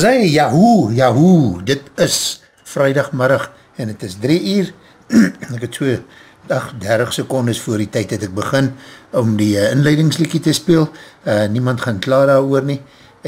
As hy, Yahoo, Yahoo, dit is vrijdagmiddag en het is drie uur, ek het so 30 secondes voor die tyd het ek begin om die uh, inleidingsliekie te speel, uh, niemand gaan klaar daar oor nie,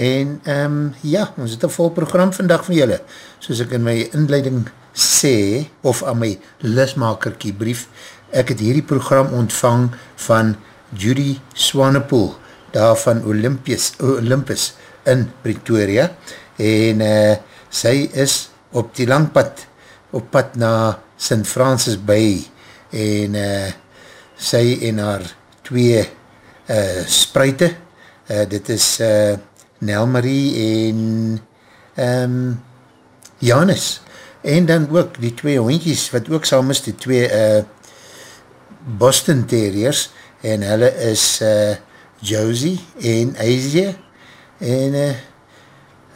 en um, ja, ons het een vol program vandag van julle, soos ek in my inleiding sê, of aan my lismakerkie brief, ek het hierdie program ontvang van Judy Swanepoel, daar van Olympus, Olympus in Pretoria, en uh, sy is op die langpad, op pad na St. Francis Bay, en uh, sy en haar twee uh, spruite, uh, dit is uh, Nelmarie en um, Janus, en dan ook die twee hondjies, wat ook saam is, die twee uh, Boston Terriers, en hulle is uh, Josie en Asia, en uh,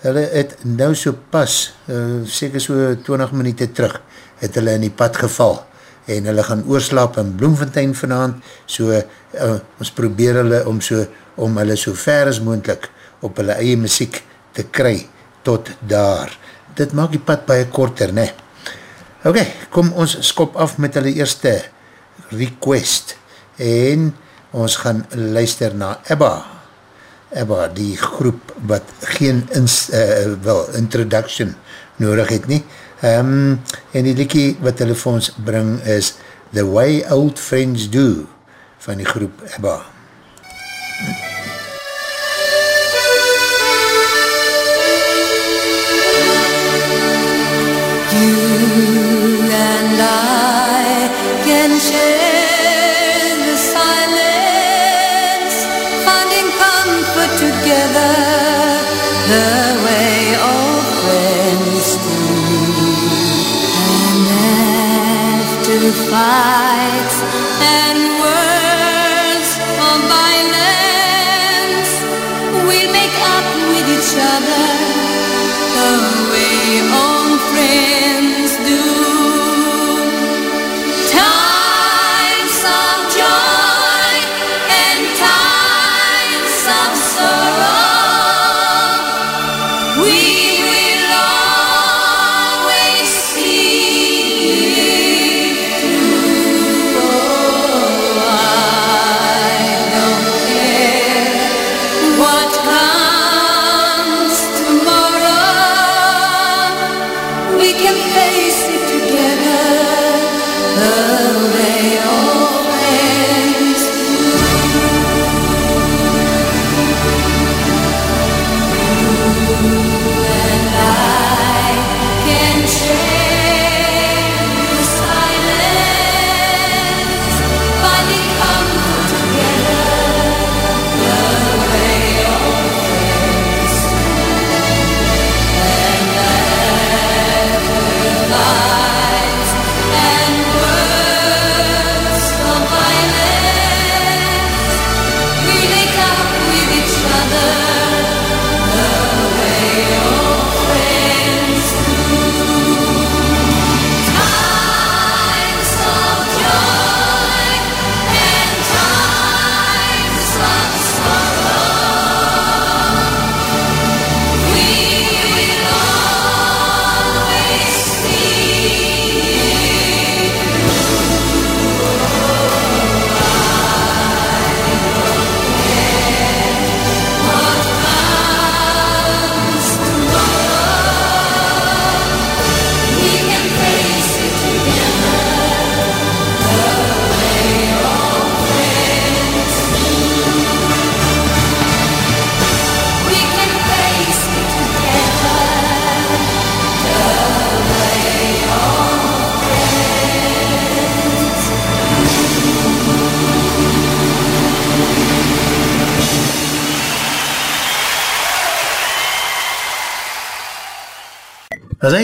hulle het nou so pas, uh, seker so 20 minuut terug, het hulle in die pad geval, en hulle gaan oorslaap in Bloemfontein vanavond, so uh, ons probeer hulle om so, om hulle so ver as moendlik op hulle eie muziek te kry, tot daar. Dit maak die pad baie korter, ne? Ok, kom ons skop af met hulle eerste request, en ons gaan luister na Ebba, Ebba, die groep wat geen ins, uh, wel, introduction nodig het nie. Um, en die liekie wat hulle vir ons bring is The Way Old Friends Do van die groep Ebba. You Bye.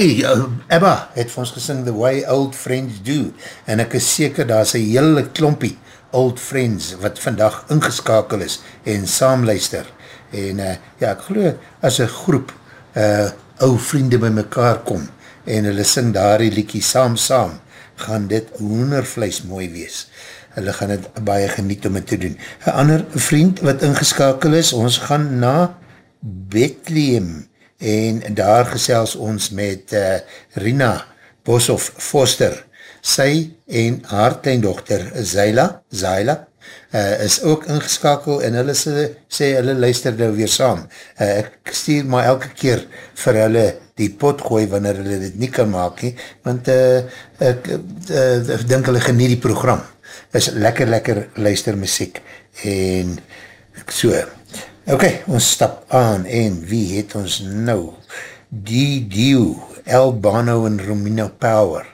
Hy, uh, Ebba het vir ons gesing The Way Old Friends Do? En ek is seker daar is een hele klompie Old Friends wat vandag ingeskakel is en saamluister. En uh, ja, ek geloof as een groep uh, ou vriende by mekaar kom en hulle sing daar die liekie saam saam gaan dit hoenervleis mooi wees. Hulle gaan het baie geniet om het te doen. Een ander vriend wat ingeskakel is, ons gaan na Bethlehem en daar gesels ons met uh, Rina Boshoff Foster. Sy en haar kleindochter Zaila, Zaila, uh, is ook ingeskakel en hulle sê, sê hulle luister nou weer saam. Uh, ek stuur maar elke keer vir hulle die pot gooi wanneer hulle dit nie kan maak nie, want uh, ek uh, denk hulle genie die program. is lekker lekker luister muziek en so, Ok, ons stap aan en wie het ons nou? Die Dio, Albano en Romino Power.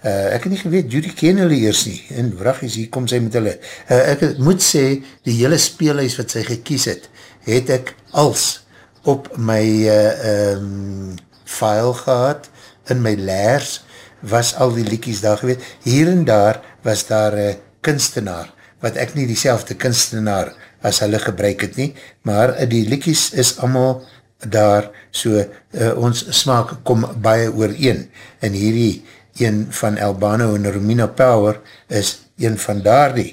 Uh, ek het nie geweet, Judy ken hulle eers nie, en vragies, hier kom sy met hulle. Uh, ek moet sê, die hele speelhuis wat sy gekies het, het ek als op my uh, um, file gehad, in my leers, was al die liekies daar geweet. Hier en daar was daar een kunstenaar, wat ek nie die kunstenaar as hulle gebruik het nie, maar die liekies is allemaal daar, so uh, ons smaak kom baie oor een, en hierdie een van Albano en Romina Power is een van daar die.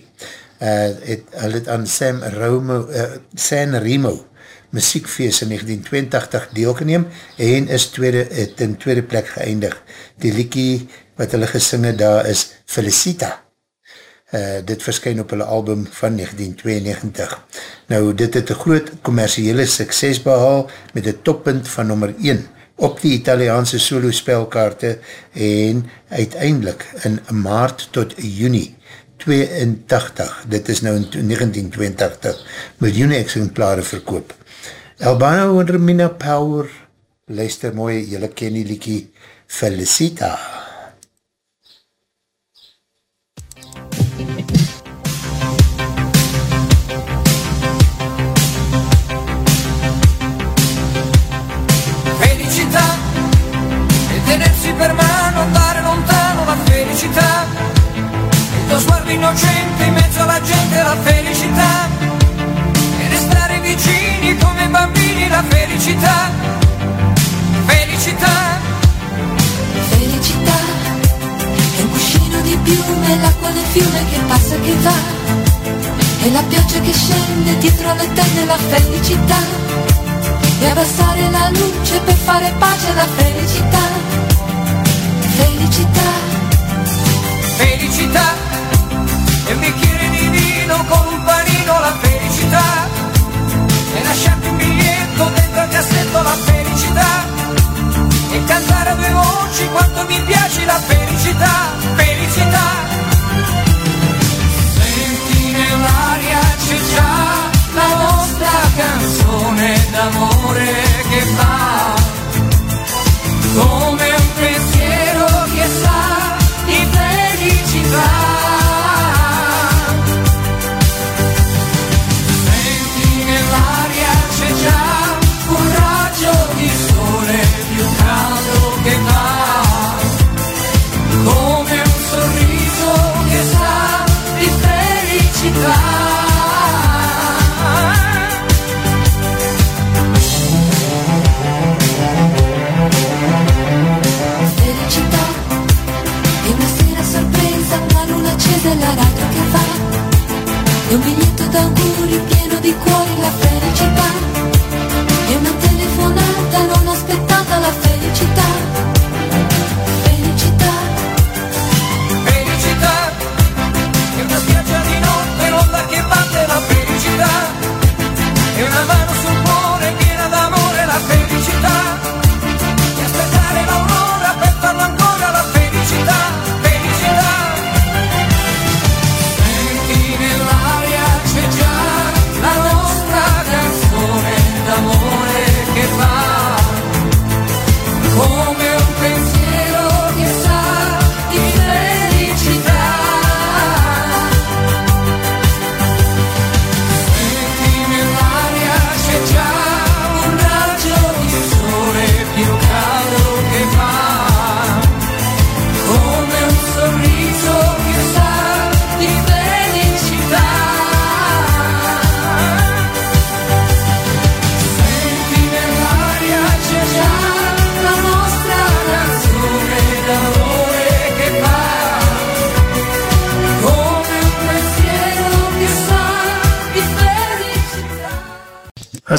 Uh, het, hulle het aan Sam Romo, uh, San Remo muziekfeest in 1982 deelgeneem en is tweede, het in tweede plek geëindig. Die liekie wat hulle gesinge daar is Felicita. Uh, dit verskyn op hulle album van 1992. Nou, dit het een groot commerciële sukses behaal met een toppunt van nummer 1 op die Italiaanse solo spelkaarte en uiteindelik in maart tot juni 82, dit is nou in 1982, miljoene exemplare verkoop. Albano en Romina Power, luister mooi, jylle ken die liekie Felicita. Felicita. Bambini, la felicità, felicità. Felicità, è un cuscino di piume, l'acqua del fiume che passa e che va, e la pioggia che scende dietro alle tende, la felicità, e abbassare la luce per fare pace alla felicità, felicità. Felicità. E un bicchiere di vino con un panino la felicità cassetto la felicità e cantare a due voci quanto mi piace la felicità, felicità. Senti nell'aria c'è già la nostra canzone d'amore che fa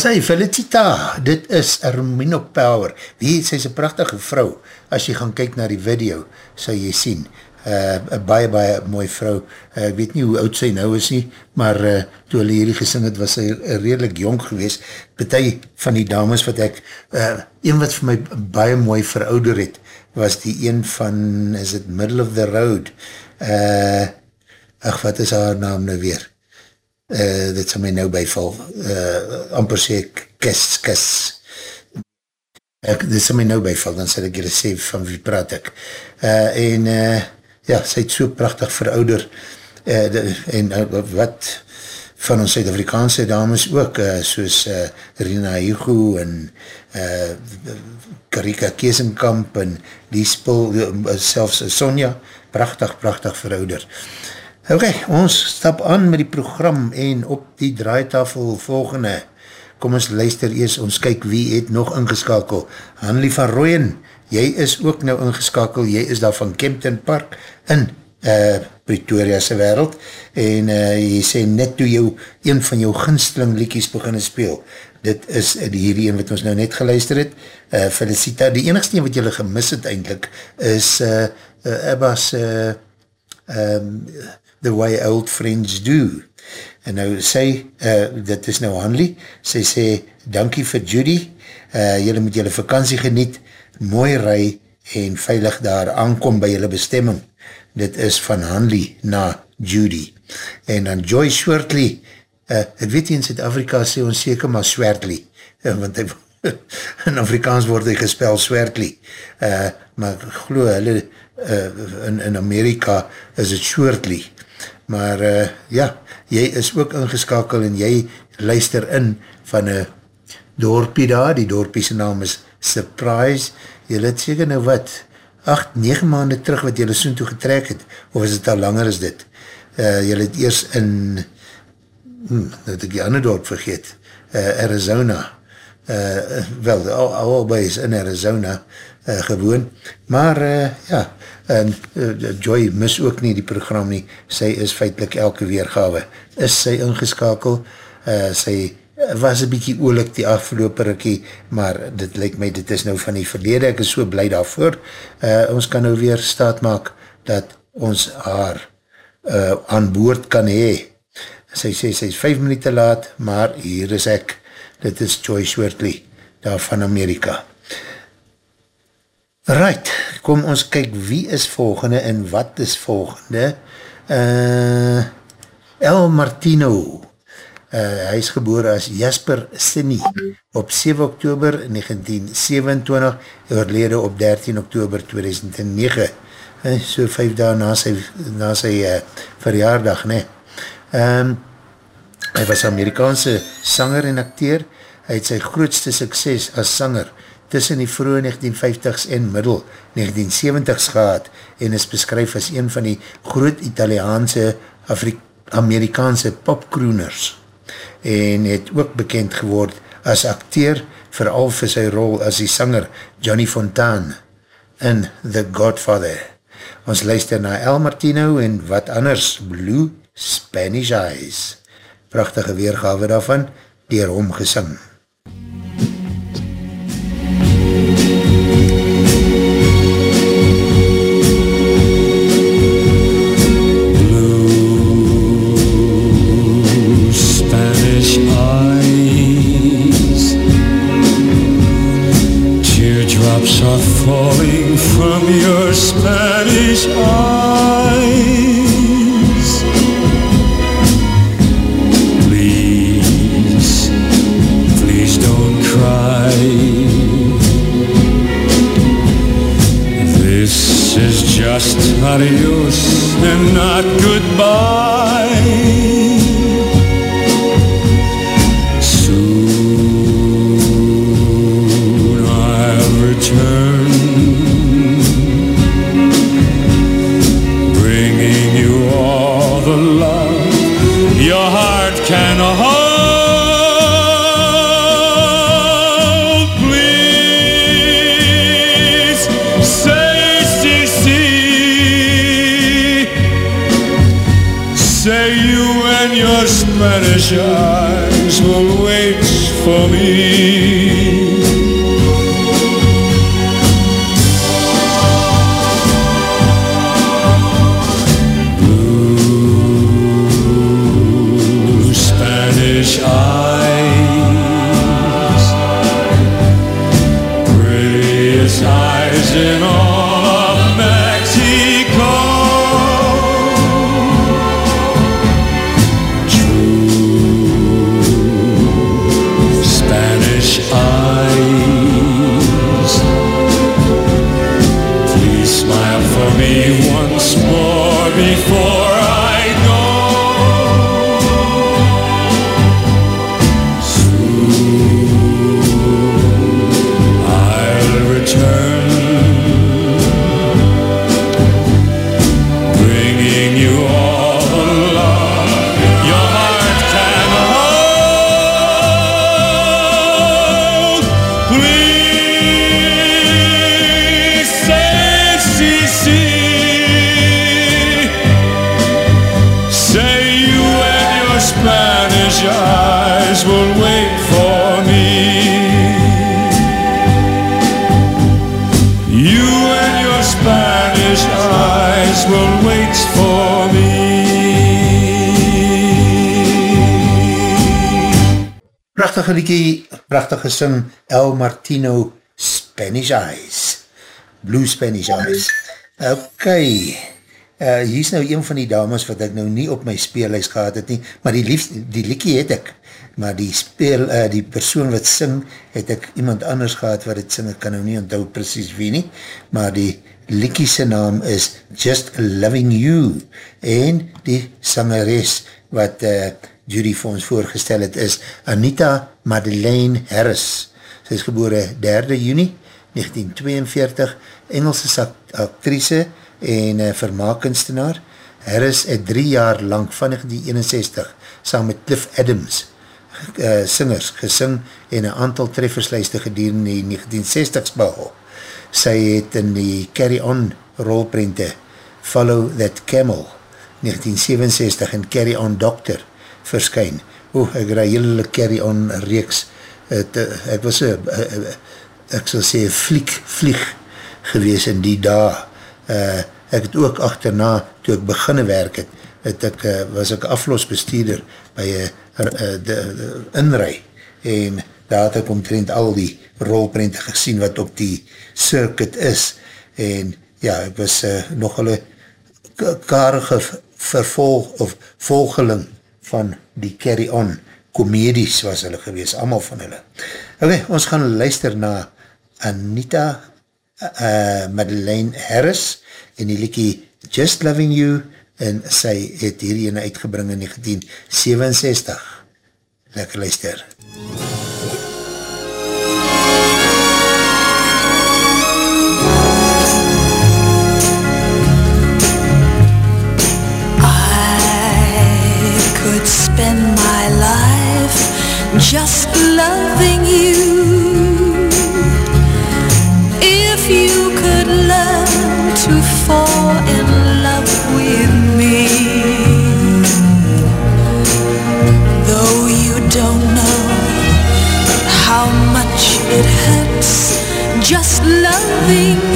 As hy, Felicita, dit is Armino Power. Wie, sy is een prachtige vrou. As jy gaan kyk na die video, sal jy sien. Uh, baie, baie mooi vrou. Uh, weet nie hoe oud sy nou is nie, maar uh, toe hulle hierdie gesing het, was sy redelijk jong gewees. Betie van die dames wat ek, uh, een wat vir my baie mooi verouder het, was die een van, is it Middle of the Road? Uh, ach, wat is haar naam nou weer? Uh, dit sal my nou bijval, uh, amper sê kis, kis. Ek, dit sal my nou bijval, dan sal ek jy sê van wie praat ek. Uh, en uh, ja, sy het so prachtig verouder, uh, de, en uh, wat van ons Zuid-Afrikaanse dames ook, uh, soos uh, Rina Hugo en uh, Karika Keesenkamp en die spul, uh, selfs Sonja, prachtig, prachtig verouder. Uh, Ok, ons stap aan met die program en op die draaitafel volgende. Kom ons luister eers, ons kyk wie het nog ingeskakel. Hanlie van Rooyen, jy is ook nou ingeskakel, jy is daar van Kempton Park in uh, Pretoria'se wereld en uh, jy sê net toe jou, een van jou ginsteling liekies beginne speel. Dit is hierdie een wat ons nou net geluister het. Uh, Felicita, die enigste een wat jylle gemis het eindelijk is uh, uh, Abba's uh, um, The Way Old Friends Do. En nou sê, uh, dit is nou Hanley, sy sê, dankie vir Judy, uh, jylle moet jylle vakantie geniet, mooi rij en veilig daar aankom by jylle bestemming. Dit is van Hanley na Judy. En dan Joy Swartley, uh, ek weet in Zuid-Afrika sê ons seker maar Swartley, uh, want hy, in Afrikaans word hy gespel Swartley, uh, maar geloof hulle, uh, in, in Amerika is het Swartley maar uh, ja, jy is ook ingeskakel en jy luister in van een dorpie daar, die dorpie sy naam is Surprise, jy het seker nou wat, 8, 9 maanden terug wat jy soen toe getrek het, of is het al langer as dit, uh, jy het eers in, hmm, nou het ek die ander dorp vergeet, uh, Arizona, uh, wel, al, albei is in Arizona uh, gewoon, maar uh, ja, en uh, Joy mis ook nie die program nie, sy is feitlik elke weergawe, is sy ingeskakel, uh, sy was een bykie oorlik die afgelopen rikkie, maar dit lyk my, dit is nou van die verlede, ek is so blij daarvoor, uh, ons kan nou weer staat maak, dat ons haar uh, aan boord kan hee, sy sê, sy is 5 minuut te laat, maar hier is ek, dit is Joy Swartley, daar van Amerika. Right, kom ons kyk wie is volgende en wat is volgende. Uh, El Martino, uh, hy is geboor as Jasper Sinny op 7 oktober 1927, oorlede op 13 oktober 2009, uh, so 5 dagen na sy, na sy uh, verjaardag. Nee. Um, hy was Amerikaanse sanger en acteer, hy het sy grootste sukses as sanger tussen die vroege 1950s en middel 1970s gehad en is beskryf as een van die groot Italiaanse Afri Amerikaanse popkrooners en het ook bekend geword as acteur vooral vir sy rol as die sanger Johnny Fontane in The Godfather. Ons luister na El Martino en wat anders Blue Spanish Eyes. Prachtige weergave daarvan, dier hom gesing. Spanish Eyes. Blue Spanish Eyes. Ok, uh, hier is nou een van die dames wat ek nou nie op my speellijst gehad het nie, maar die, liefst, die liedje het ek, maar die speel, uh, die persoon wat sing, het ek iemand anders gehad wat het sing, ek kan nou nie onthou precies wie nie, maar die liedje sy naam is Just Loving You, en die sangeres wat uh, Judy vir ons voorgestel het is Anita Madeleine Harris. Sy is gebore 3 juni 1942, Engelse actrice en uh, vermaakkunstenaar. Harris het drie jaar lang van 1961 saam met Cliff Adams uh, singers gesing en een aantal trefferslijste gedurende die 1960s behal. Sy het in die Carry On rolprente Follow That Camel 1967 en Carry On Doctor verskyn. Oeh, ek raai hele Carry On reeks. Het, uh, ek was een, ek sal sê, fliek, vlieg gewees in die dag. Uh, ek het ook achterna, toe ek beginne werk het, het ek, uh, was ek aflosbestuurder by een uh, uh, de, de inrij en daar het ek omtrent al die rolprente gesien wat op die circuit is en ja, ek was uh, nog hulle karige vervolg of volgeling van die carry-on komedies was hulle gewees, allemaal van hulle. Ok, ons gaan luister na Anita uh, Madeleine Harris en die liekie Just Loving You en sy het hierdie uitgebring in 1967. Lekker luister. I could spend my life just loving it hurts. Just loving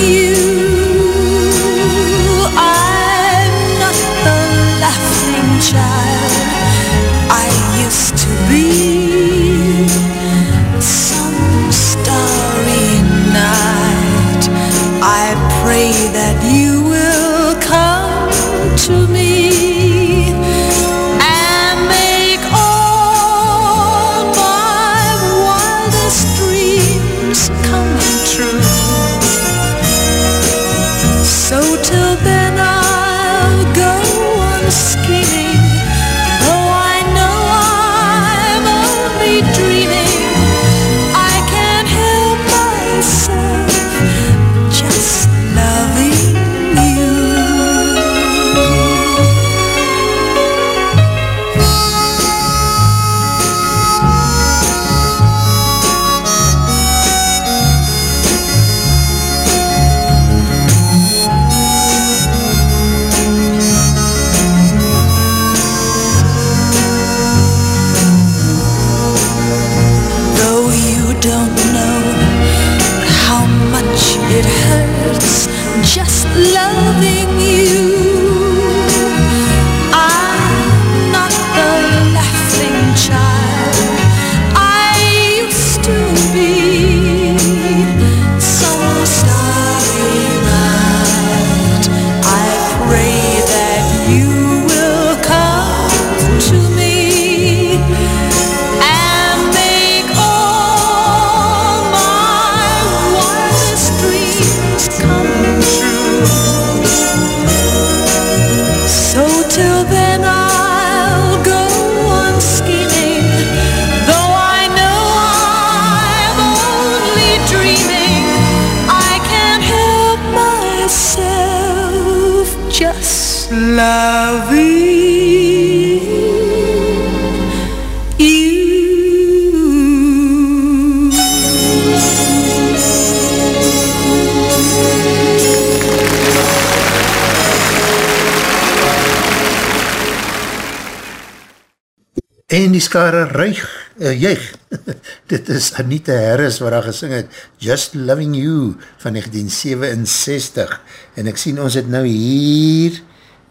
skare ruig, uh, juig. Dit is Anita Harris wat daar gesing het, Just Loving You van 1967. En ek sien ons het nou hier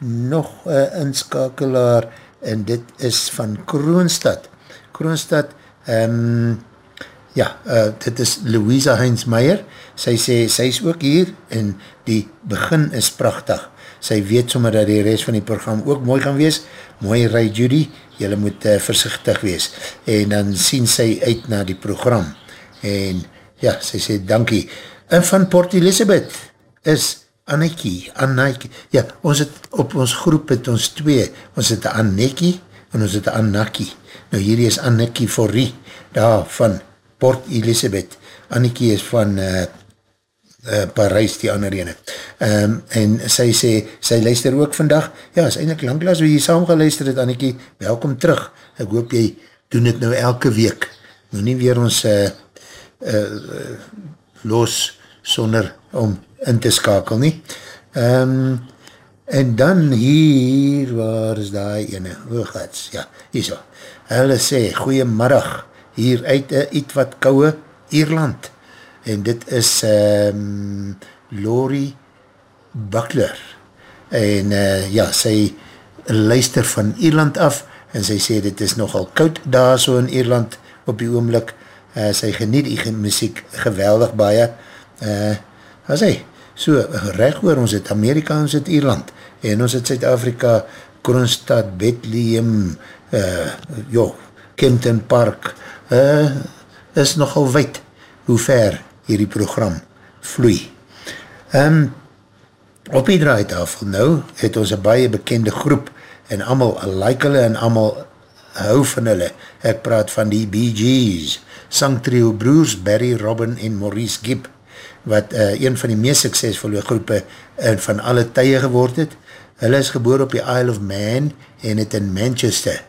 nog een inskakelaar en dit is van Kroonstad. Kroonstad, um, ja, uh, dit is Louisa Heinz Meyer. Sy sê, sy is ook hier en die begin is prachtig. Sy weet sommer dat die rest van die program ook mooi gaan wees. Mooi rij Judy, jylle moet uh, versichtig wees. En dan sien sy uit na die program. En ja, sy sê dankie. En van Port Elizabeth is Annekie, Annekie. Ja, ons het op ons groep het ons twee, ons het Annekie en ons het Annakie. Nou hierdie is Annekie Forrie, daar van Port Elizabeth. Annekie is van uh, uh, Parijs, die ander ene. Um, en sy sê, sy luister ook vandag, ja, is eindelijk langklaas wie jy saam geluister het, Annekie, welkom terug. Ek hoop jy doen het nou elke week. Nou nie weer ons uh, uh, los sonder om in te skakel nie. Um, en dan hier, waar is die ene? Hoogats, ja, hier so. Hulle sê, goeiemiddag, hier uit uh, iets wat kouwe Ierland en dit is um, Lori Buckler. En uh, ja, sy luister van Ierland af en sy sê dit is nogal koud daar so in Ierland op die oomlik uh, sy geniet die muziek geweldig baie. Uh, as hy so recht oor ons het Amerika ons het Ierland en ons het Zuid-Afrika Kronstad, Bethlehem uh, jo, Kempton Park uh, is nogal wijd hoe ver hierdie program vloei. Um, op die draaitafel nou het ons een baie bekende groep en allemaal like hulle en allemaal hou van hulle. Ek praat van die Bee Gees, sangtrio broers Barry, Robin en Maurice Gibb, wat uh, een van die meest suksesvolle groepe uh, van alle tye geword het. Hulle is geboor op die Isle of Man en het in Manchester,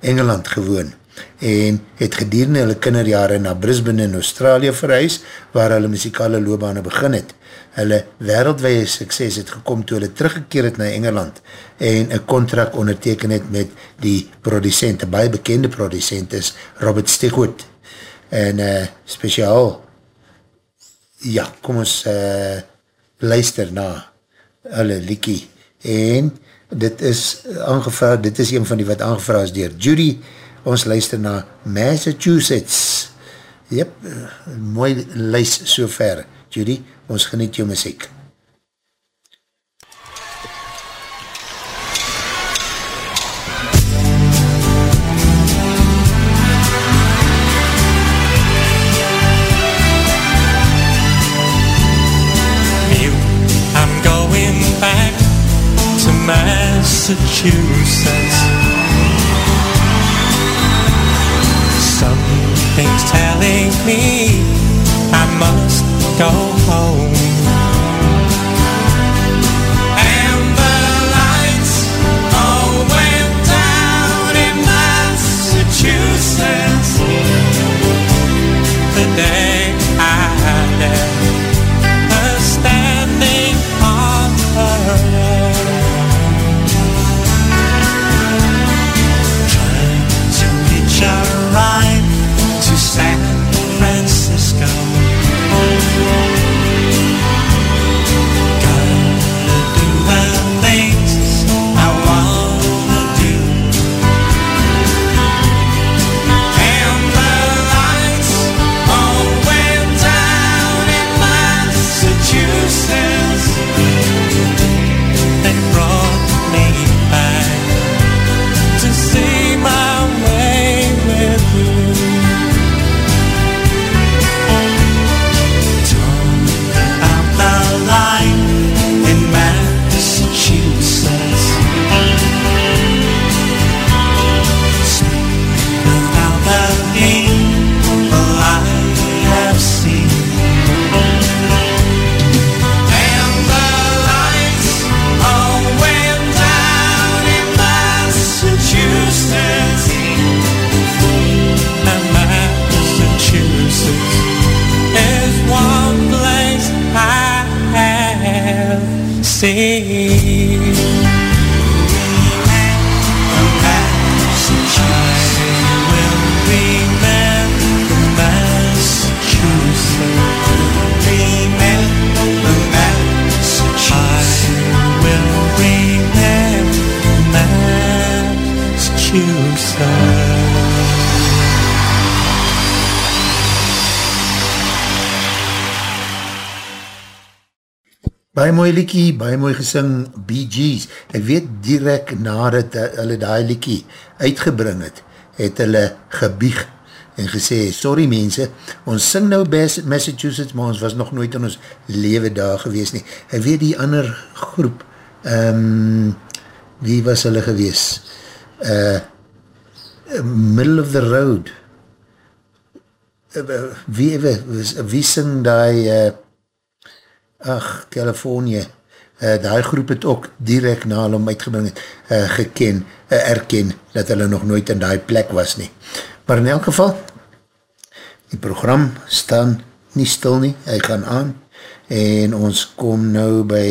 Engeland gewoon en het gedurende hulle kinderjare na Brisbane in Australië verhuis, waar hulle muzikale loopbane begin het. Hulle wereldwee sukses het gekom toe hulle teruggekeer het na Engeland en een contract onderteken het met die producent, een baie bekende producent is Robert Stigwood. En uh, speciaal, ja, kom ons uh, luister na hulle liekie. En dit is aangevraag, dit is een van die wat aangevraag is dier Judy ons luister na Massachusetts. Jep, mooi luis so ver. Judy, ons geniet jou muziek. Massachusetts. Me I must go home. Baie mooi liekie, baie mooi gesing Bee Gees. Ek weet direct nadat hulle die liekie uitgebring het, het hulle gebieg en gesê, sorry mense, ons sing nou Massachusetts, maar ons was nog nooit in ons lewe daar gewees nie. Ek weet die ander groep, um, wie was hulle gewees? Uh, middle of the road. Uh, wie, wie, wie sing die uh, ach, Californië, uh, die groep het ook direct na hulle om uitgebring het, uh, geken, uh, erken, dat hulle nog nooit in die plek was nie. Maar in elk geval, die program staan nie stil nie, hy gaan aan, en ons kom nou by,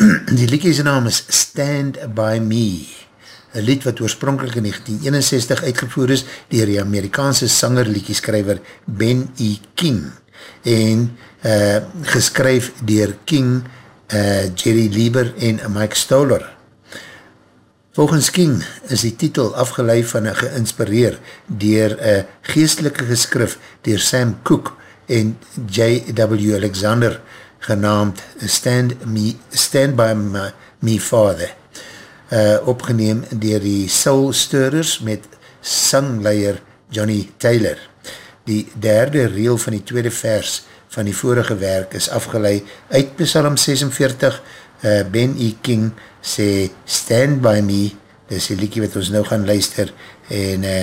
die liedje naam is Stand By Me, een lied wat oorspronkelijk in 1961 uitgevoer is, dier die Amerikaanse sanger liedjeskrijver Ben E. King, en uh, geskryf dier King, uh, Jerry Lieber en Mike Stoller. Volgens King is die titel afgeleid van een geïnspireer dier een geestelike geskrif dier Sam Cooke en J.W. Alexander genaamd Stand, me, Stand By My, Me Father uh, opgeneem dier die Soul Stirrers met sangleier Johnny Taylor. Die derde reel van die tweede vers van die vorige werk is afgeleid uit Psalm 46, uh, Ben E. King sê, Stand By Me, dis die liekie wat ons nou gaan luister, en uh,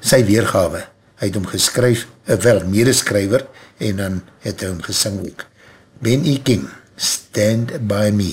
sy weergawe, hy het hom geskryf, uh, wel, medeskryver, en dan het hy hom gesing ook. Ben E. King, Stand By Me.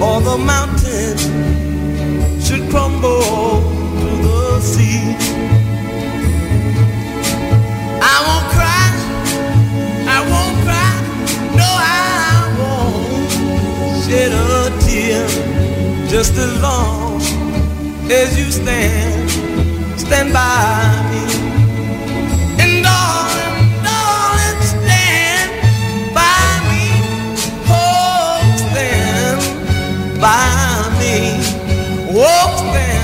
Or the mountain should crumble see. I won't cry, I won't cry, no, I won't shed a tear. Just as long as you stand, stand by me. And darling, darling, stand by me. Oh, stand by me. Oh, stand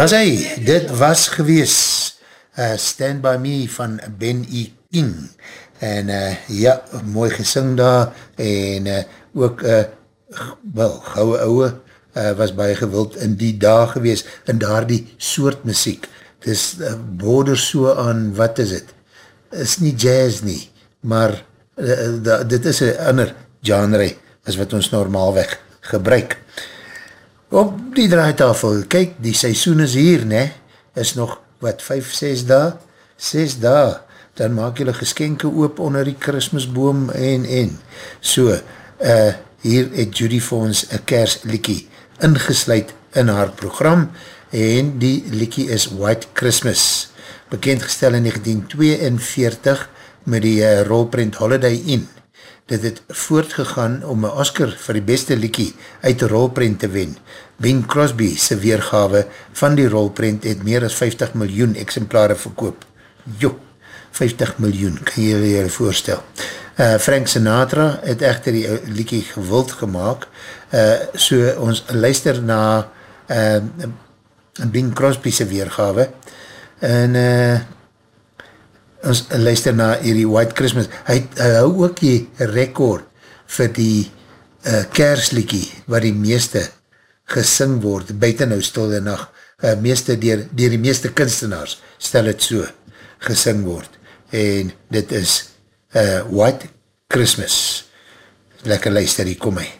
Daar hy, dit was gewees uh, Stand By Me van Ben E. King. En uh, ja, mooi gesing daar en uh, ook uh, wel, gouwe ouwe uh, was baie gewild in die dag gewees in daar die soort muziek. Het is uh, border so aan, wat is het? Is nie jazz nie maar uh, da, dit is een ander genre as wat ons normaalweg gebruik op die draaitafel, kyk, die seisoen is hier, ne, is nog, wat, 5, 6 dae, 6 dae, dan maak jylle geskenke oop onder die Christmasboom en, en, so, uh, hier het Judy vir ons een kerslikkie ingesluid in haar program, en die likkie is White Christmas, bekendgestel in 1942 met die uh, rolprint Holiday Inn, dit het voortgegaan om een Oscar vir die beste liekie uit die rolprint te wen. Bing Crosby sy weergawe van die rolprint het meer as 50 miljoen exemplare verkoop. Jo, 50 miljoen, kan jy jy voorstel. Uh, Frank Sinatra het echter die liekie gewild gemaakt, uh, so ons luister na uh, Bing Crosby sy weergawe, en uh, ons luister na hierdie White Christmas, hy, hy hou ook die rekord vir die uh, kersliekie, wat die meeste gesing word, buiten nou stil de nacht, uh, meeste dier, dier die meeste kunstenaars, stel het so, gesing word, en dit is uh, White Christmas, lekker luister, hier kom hy.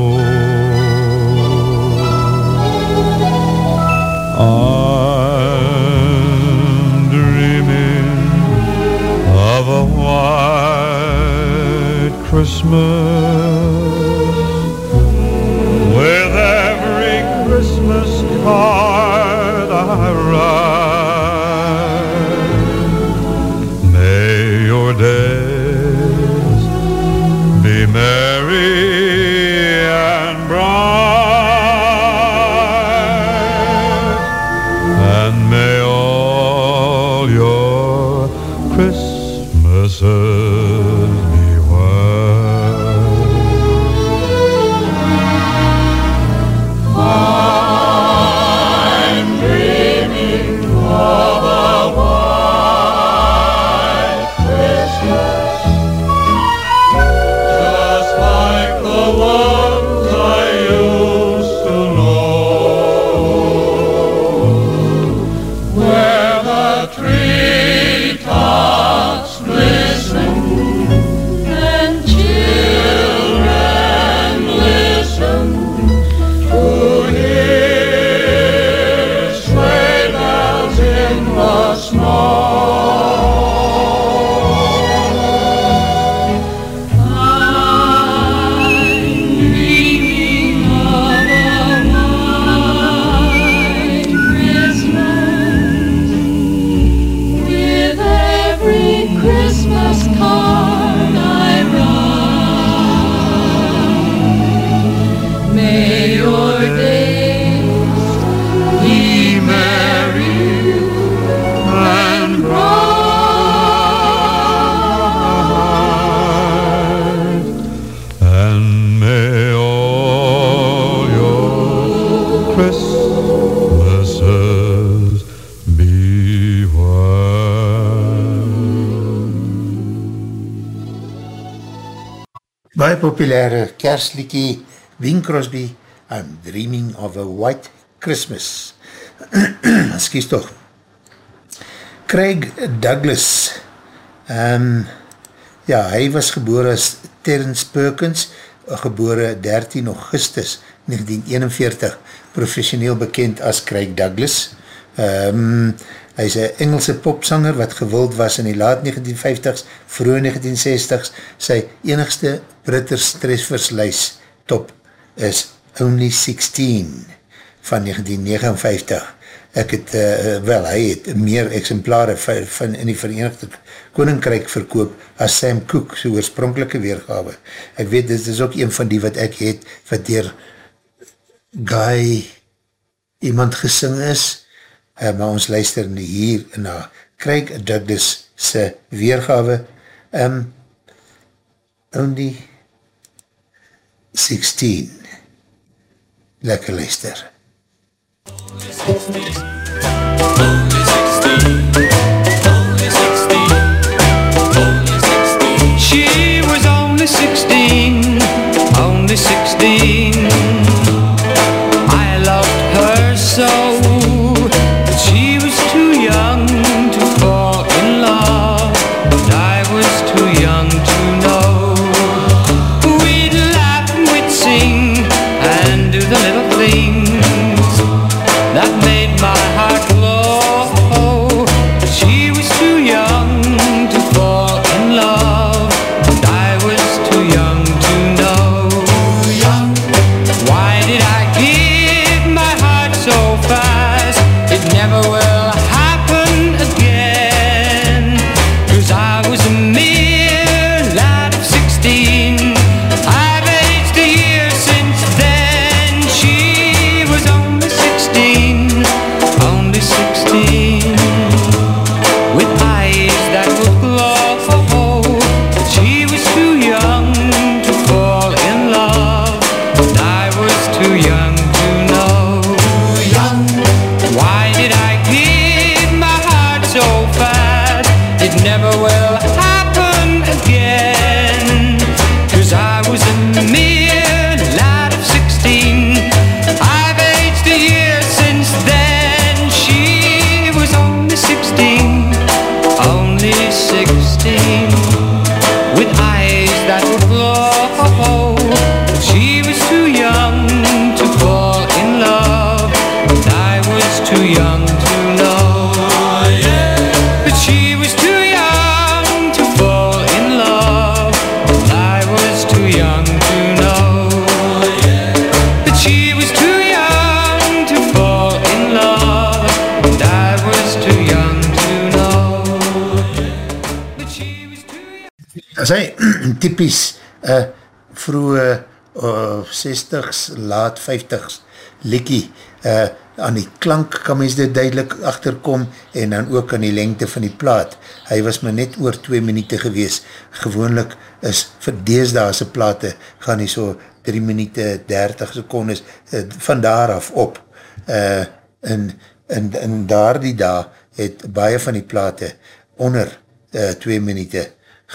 Christmas with every Christmas card I write. May your days be merry populaire kersliekie, Bing Crosby, I'm Dreaming of a White Christmas. Excuse toch. Craig Douglas, um, ja, hy was geboor as Terence Perkins gebore 13 Augustus 1941, professioneel bekend as Craig Douglas. Um, hy is een Engelse popsanger wat gewild was in die laat 1950s, vroeg 1960s. Sy enigste Britters trefversluis top is Only 16 van 1959 ek het, uh, wel, hy het meer exemplare van, van in die Verenigde Koninkryk verkoop as Sam Cooke, so oorspronkelike weergawe. Ek weet, dit is ook een van die wat ek het, wat dier Guy iemand gesing is, uh, maar ons luister hier na Craig Douglas se weergawe, um, only 16. Lekker luister. She was only 16, only 16. Typies uh, vroege uh, 60s, laat 50s likkie, uh, aan die klank kan mens dit duidelik achterkom en dan ook aan die lengte van die plaat. Hy was maar net oor 2 minuut gewees. Gewoonlik is vir deesdaase plate gaan hy so 3 minuut 30 secondes uh, van daar af op. Uh, en, en, en daar die daar het baie van die plate onder 2 uh, minuut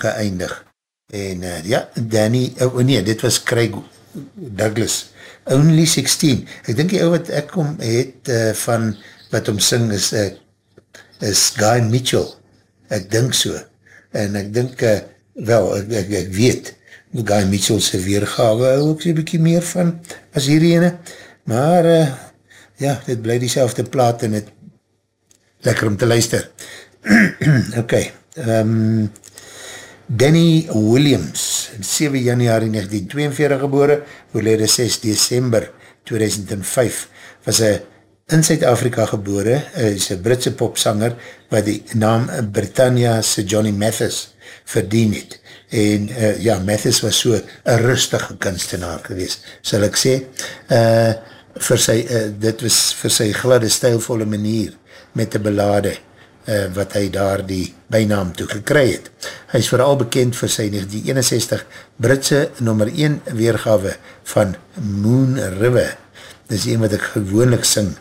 geëindig. En uh, ja, Danny, oh nee, dit was Craig Douglas, Only 16. Ek dink die ou wat ek kom het uh, van, wat om sing is, uh, is Guy Mitchell. Ek dink so. En ek dink, uh, wel, ek, ek, ek weet, Guy Mitchell sy weergawe ook so bykie meer van as hierdie ene. Maar, uh, ja, dit bly die selfde plaat en het lekker om te luister. ok, um, Danny Williams, 7 januari 1942 gebore, oorlede 6 december 2005, was hy in Zuid-Afrika gebore, hy is een Britse popsanger, wat die naam Britannia se Johnny Mathis verdien het. En uh, ja, Mathis was so een rustige kunstenaar gewees, sal ek sê. Uh, vir sy, uh, dit was vir sy gladde, stijlvolle manier met die belade uh, wat hy daar die bijnaam toe gekry het. Hy is vooral bekend vir sy 1961 Britse nummer 1 weergawe van Moon River. Dit is een wat ek gewoonlik sing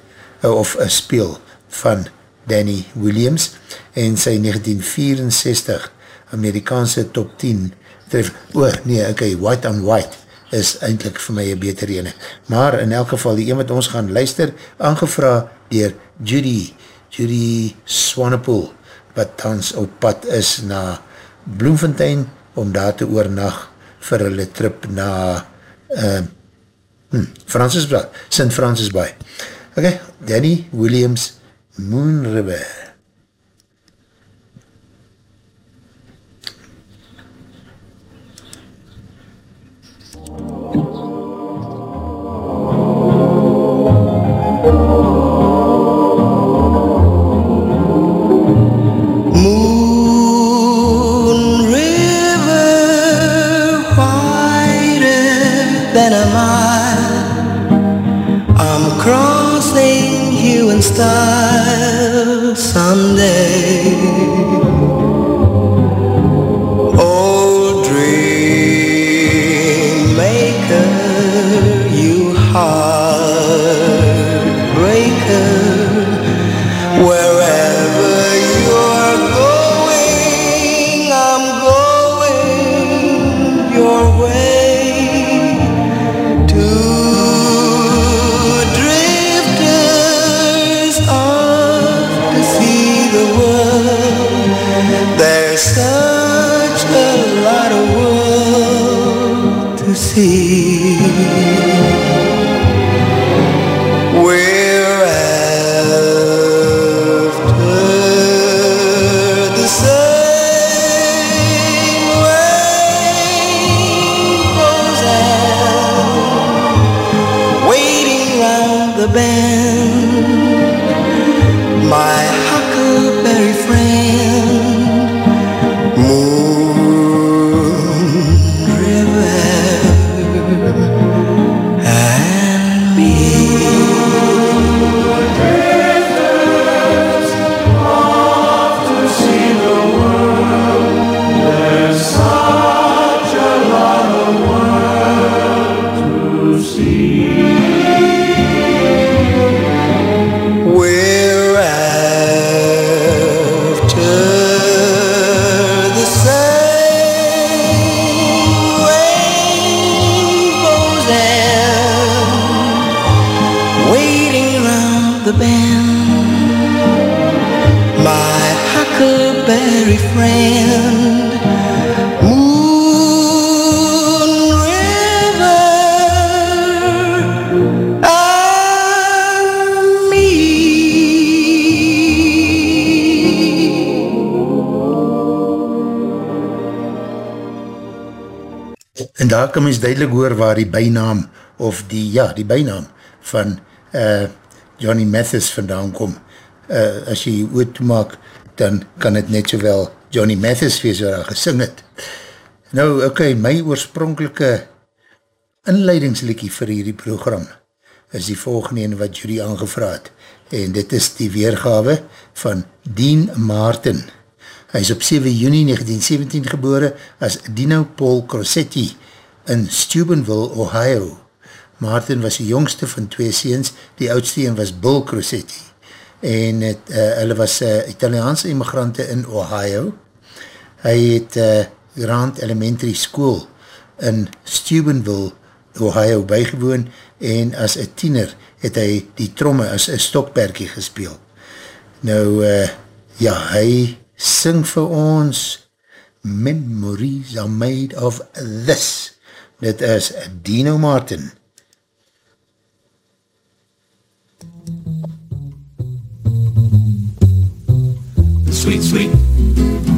uh, of uh, speel van Danny Williams en sy 1964 Amerikaanse top 10 tref, oh nee, ok, White on White is eindelijk vir my een beter ene. Maar in elk geval, die een wat ons gaan luister, aangevra dier Judy, Judy Swanepoel, wat thans op pad is na Bloemfontein, om daar te oornag vir hulle trip na uh, hm, Francis Bay, St. Francis Bay. Ok, Danny Williams, Moon River. You see. Kan mens duidelik hoor waar die bijnaam, of die, ja, die bijnaam van uh, Johnny Mathis vandaan kom. Uh, as jy die oor toemaak, dan kan het net sowel Johnny Mathis wees waar hy gesing het. Nou, okay, my oorspronkelike inleidingslikkie vir hierdie program is die volgende ene wat Judy aangevraad. En dit is die weergawe van Dean Martin. Hy is op 7 juni 1917 gebore as Dino Paul Crossetti in Steubenville, Ohio. Martin was die jongste van twee seens, die oudste een was Bill Crossetti. En het, uh, hulle was uh, Italiaanse immigrante in Ohio. Hy het uh, Grant Elementary School in Steubenville, Ohio bygewoon en as een tiener het hy die tromme as een stokperkie gespeel. Nou, uh, ja, hy sing vir ons Memories are made of this. Dit is Dino Martin. Sweet, sweet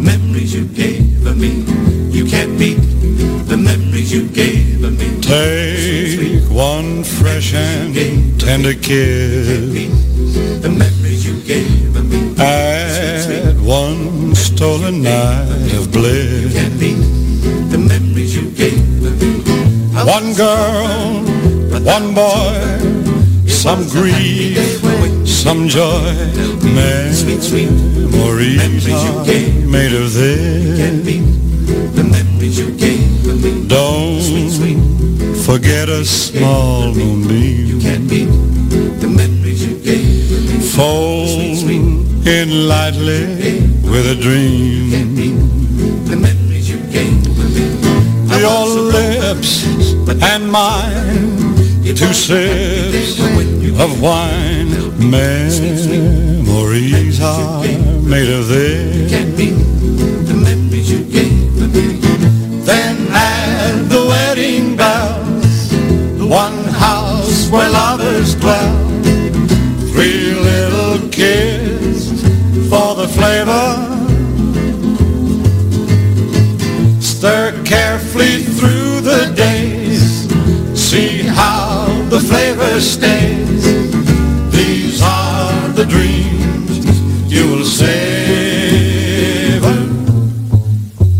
memories you gave me. You can't beat the memories you gave me. Take one fresh and tender kiss. The memories you gave me. Add one stolen night of bliss. Can't beat the memories you gave me. One girl, one boy, some grief, some joy. Memories are made of this. Don't forget a small moonbeam. Fold in lightly with a dream. Lips and mine, two sips of wine. Memories are made of this. Then add the wedding bells flavors dwell. Three little kids for the flavor. Flavor stays. These are the dreams you will savor.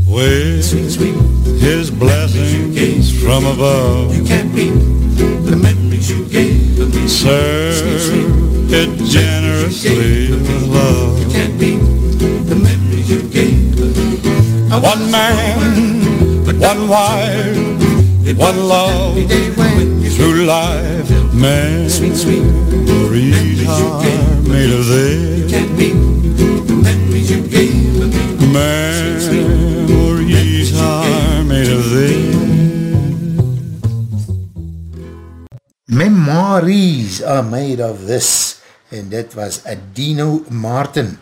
With Sweet, sweet, his blessings from above. you can't beat the memories you gave of me. Serve it generously with love. You can't beat the memories you gave of me. I One man, one wife, one love, Every day when you through life, man, Sweet, sweet, memories are made of this. can't beat the memories you gave me. Memories are made of this. Memories are made of this en dit was Adino Martin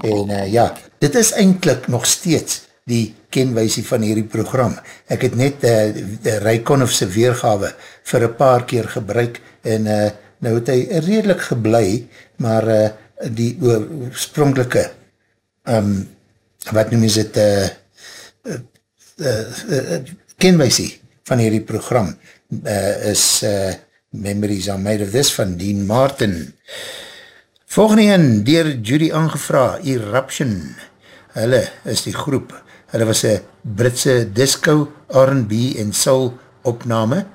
en uh, ja, dit is eindelijk nog steeds die kenwijsie van hierdie program. Ek het net uh, de Rijkonofse weergawe vir een paar keer gebruik en uh, nou het hy redelijk geblei, maar uh, die oorspronkelike um, wat noem is het uh, uh, uh, uh, kenwijsie van hierdie program uh, is uh, Memories are Made of This van Dean Martin. Volgende een, dier Judy aangevra, Eruption. Hulle is die groep. Hulle was een Britse disco, R&B en soul opname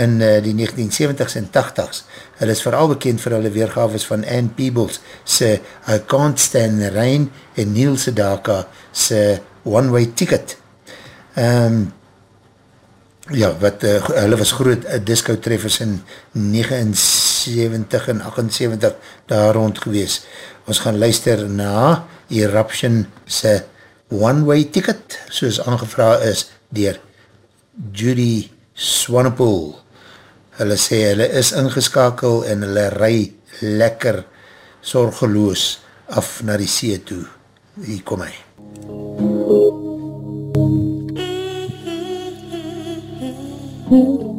in uh, die 1970s en 80s. Hulle is vooral bekend vir hulle weergaves van Anne Peebles se I Can't Stand the Rain en Neil Sedaka se One Way Ticket. Um, ja, wat, uh, hulle was groot uh, disco treffers in 79 en 78 daar rond gewees. Ons gaan luister na Eruption se One Way Ticket, soos aangevra is dier Judy Swanepoel. Hulle sê hulle is ingeskakel en hulle ry lekker sorgeloos af na die see toe. Hier kom hy. Choo-choo train,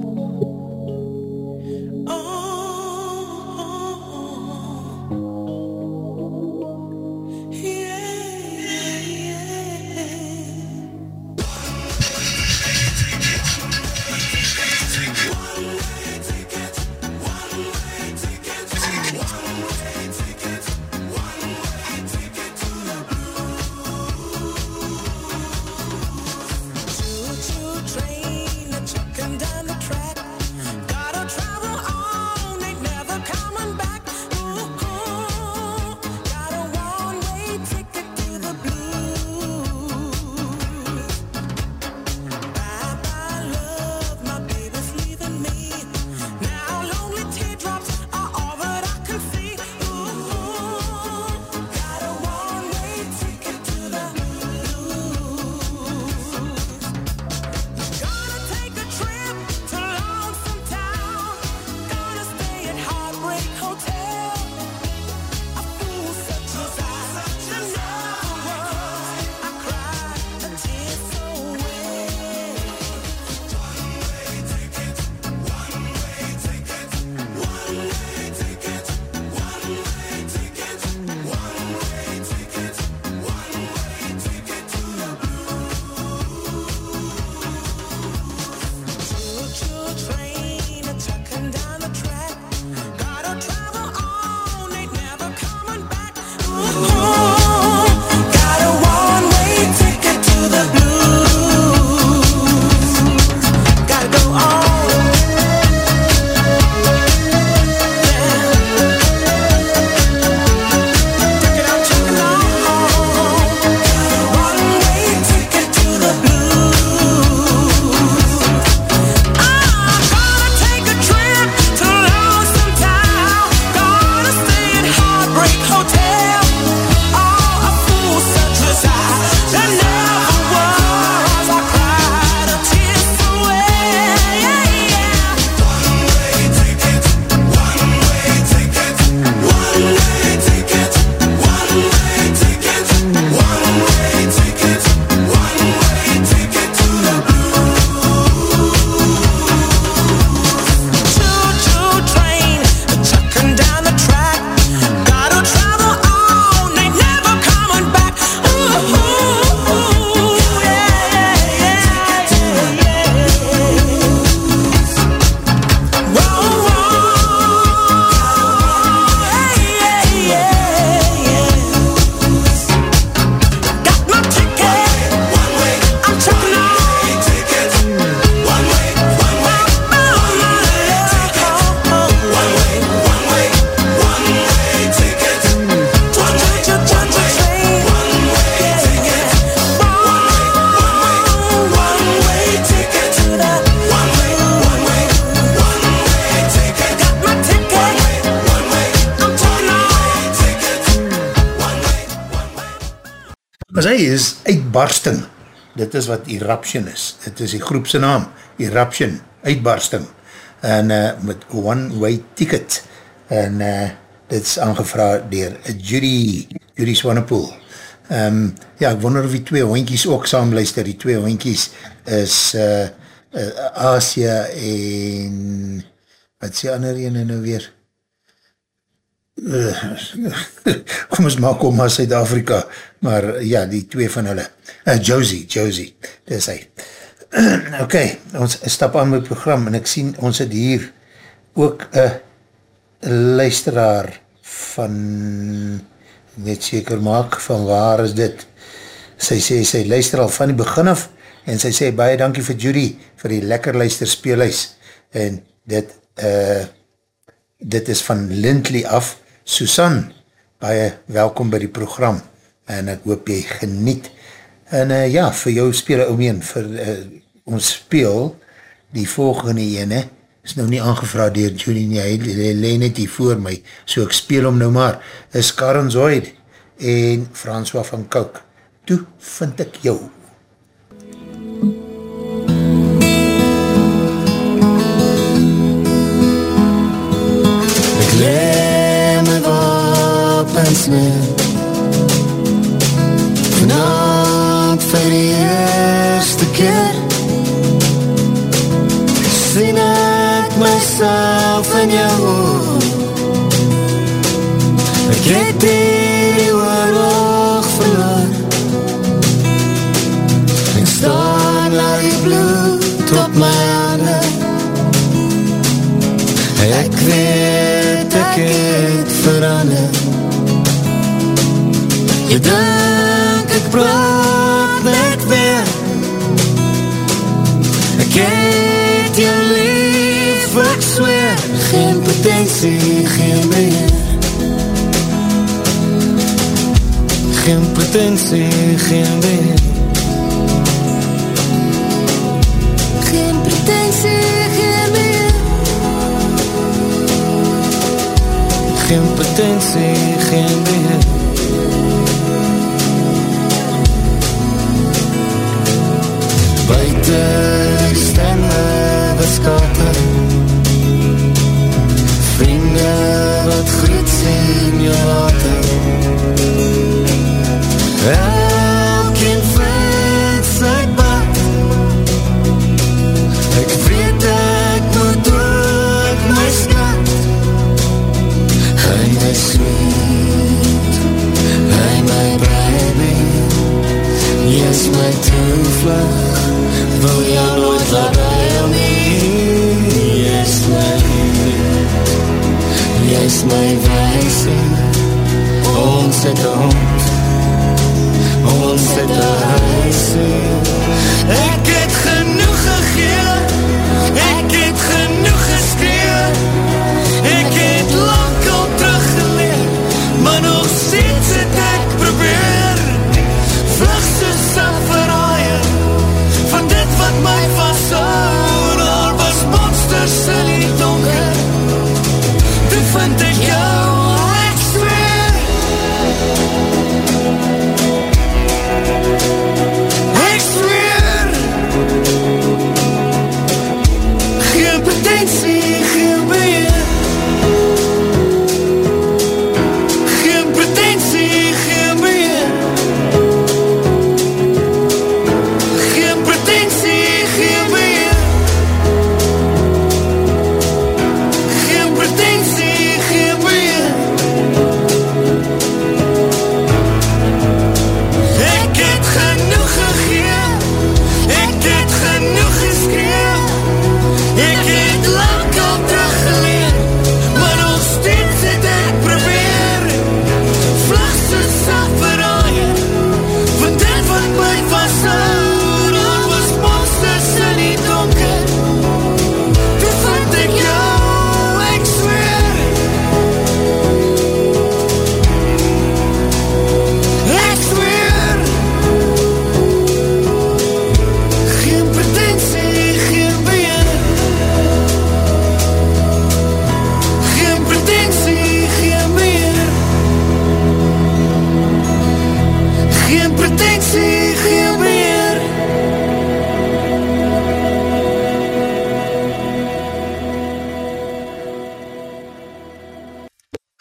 dit is wat eruption is, dit is die groepse naam, eruption, uitbarsting, en uh, met one way ticket, en uh, dit is aangevra dier Judy, Judy Swanepoel. Um, ja, ek wonder of die twee hoinkies ook saamluister, die twee hoinkies is uh, uh, Asia en wat sê ander ene nou weer? kom ons maak om as Zuid-Afrika, maar ja, die twee van hulle, uh, Josie, Josie, dit is hy. ok, ons stap aan met program en ek sien, ons het hier ook een luisteraar van, net seker maak, van waar is dit? Sy sê, sy luister al van die begin af, en sy sê, baie dankie vir Judy, vir die lekker luister speelhuis, en dit, uh, dit is van Lindley af, Susan, baie welkom by die program, en ek hoop jy geniet, en uh, ja, vir jou speel omheen, vir uh, ons speel, die volgende ene, is nou nie aangevraad dier Julie nie, hy le net hier voor my, so ek speel om nou maar, is Karen Zoid, en François van Kouk, toe vind ek jou. Ek leer my wapens met Vanavond vir die eerste keer Sien ek myself in jou Ek het die oorlog verloor Ek staan na die bloed op my handen. Ek weet ek het verander Jy denk ek praat net weer. Ek het jou lief, ek zweer. Geen potentie, geen beheer Geen potentie, geen beheer Geen pretensie, geen meer. Geen potentie, geen beheer Die stemme beskater Vriende wat groet sien jou later Elkeen vind sy pad. Ek weet ek moet ook my skat Hy my sweet. Hy my baby. Jy is my toevlug Wil jou nooit laat huil nie. Jy is my liefde. Jy is my wijsing Ons het een hond. Ons het een huising Ek het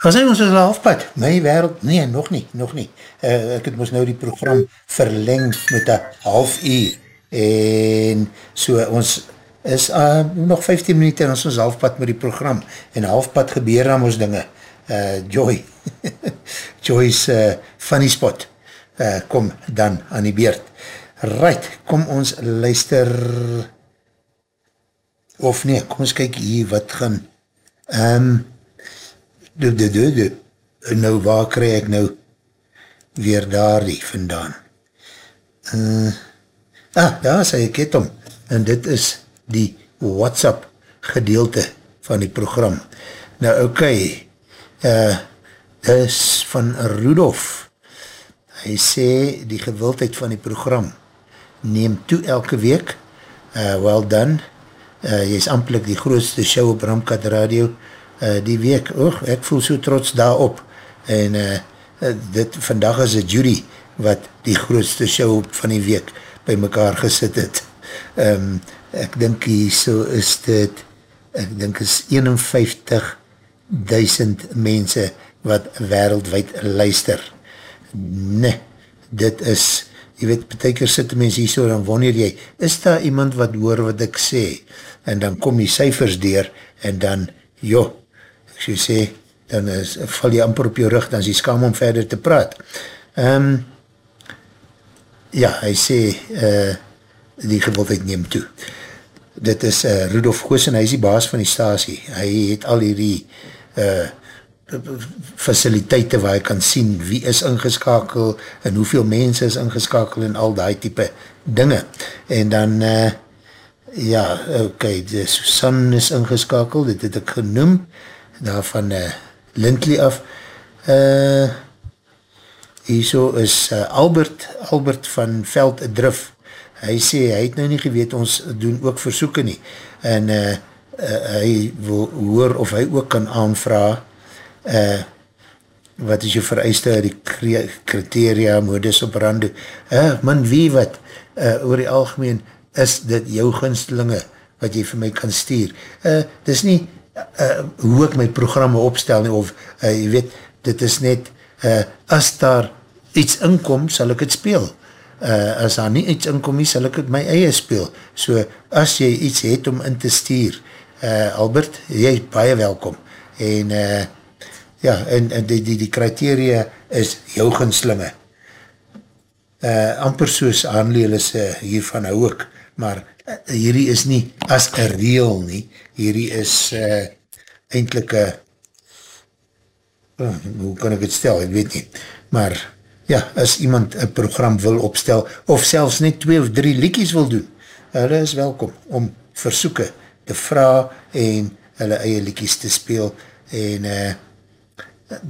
Gaan sy ons as halfpad? My wereld? Nee, nog nie, nog nie. Uh, ek het ons nou die program verleng met een half uur. En so ons is uh, nog 15 minuut en ons is halfpad met die program. En halfpad gebeur aan ons dinge. Uh, Joy. Joy's uh, funny spot. Uh, kom dan aan die beurt. Right, kom ons luister of nee, kom ons kyk hier wat gaan um, de, de, de, de. nou waar kry ek nou weer daar die vandaan? Uh, ah, daar sê ek het om en dit is die WhatsApp gedeelte van die program. Nou ok. Uh, is van Rudolf. Hy sê die gewildheid van die program neem toe elke week, uh, well done, uh, jy is ampelik die grootste show op Ramkat Radio uh, die week, oog, ek voel so trots daarop, en uh, dit, vandag is het jury wat die grootste show van die week by mekaar gesit het. Um, ek dink hier so is dit, ek dink is 51 duisend mense wat wereldwijd luister. Nee, dit is jy weet, betekker sit die mens hier so, dan wanneer jy, is daar iemand wat hoor wat ek sê, en dan kom die cijfers deur, en dan, joh, so sê, dan is, val jy amper op jou rug, dan is jy skam om verder te praat. Um, ja, hy sê, uh, die gewildheid neem toe. Dit is uh, Rudolf Goosen, hy is die baas van die stasie, hy het al hierdie, uh, faciliteite waar jy kan sien wie is ingeskakel en hoeveel mense is ingeskakel en al die type dinge. En dan, uh, ja, ok, de Susan is ingeskakel, dit het ek genoem, daar van uh, Lindley af. Uh, hierso is uh, Albert, Albert van Veld Drif. Hy sê, hy het nou nie geweet, ons doen ook versoeken nie. En uh, uh, hy wil hoor of hy ook kan aanvraag uh, wat is jou vereiste, die criteria, modus op rande, uh, man wie wat, uh, oor die algemeen, is dit jou gunstelinge, wat jy vir my kan stuur. Uh, dit is nie, uh, hoe ek my programme opstel, nie, of, uh, jy weet, dit is net, uh, as daar iets inkom, sal ek het speel. Uh, as daar nie iets inkom nie, sal ek het my eie speel. So, as jy iets het om in te stuur, uh, Albert, jy is baie welkom. En, uh, Ja, en, en die, die, die kriteria is jou ginslinge. Uh, amper soos aanleel is uh, hiervan ook, maar hierdie is nie as een reel nie, hierdie is uh, eindelijk uh, uh, hoe kan ek het stel, ek weet nie, maar ja, as iemand een program wil opstel, of selfs net twee of drie liekies wil doen, hulle is welkom om versoeken te vraag en hulle eie liekies te speel en uh,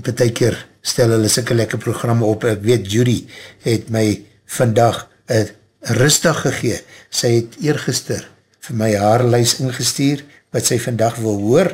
beteker stel hulle sikke lekker programme op, ek weet Judy het my vandag een rustig gegee, sy het eergister vir my haarlijs ingestuur, wat sy vandag wil hoor,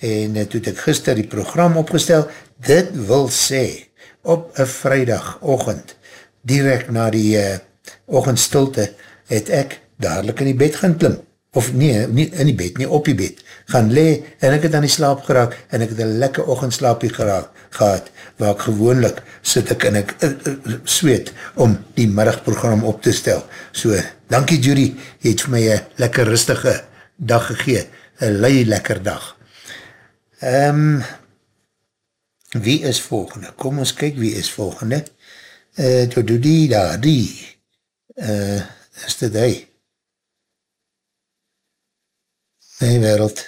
en toe het ek gister die program opgestel, dit wil sê, op een vrijdag ochend, direct na die uh, ochendstilte, het ek dadelijk in die bed gaan klim, of nee, nie in die bed, nie op die bed, gaan le, en ek het aan die slaap geraak, en ek het een lekker ochendslaapie geraak, gehad, waar ek gewoonlik sit ek en ek uh, uh, zweet om die middagprogram op te stel. So, dankie Judy, jy het vir my een lekker rustige dag gegee, een lei lekker dag. Um, wie is volgende? Kom ons kyk wie is volgende. Uh, do do die da die. Uh, is dit hy? Nee, wereld.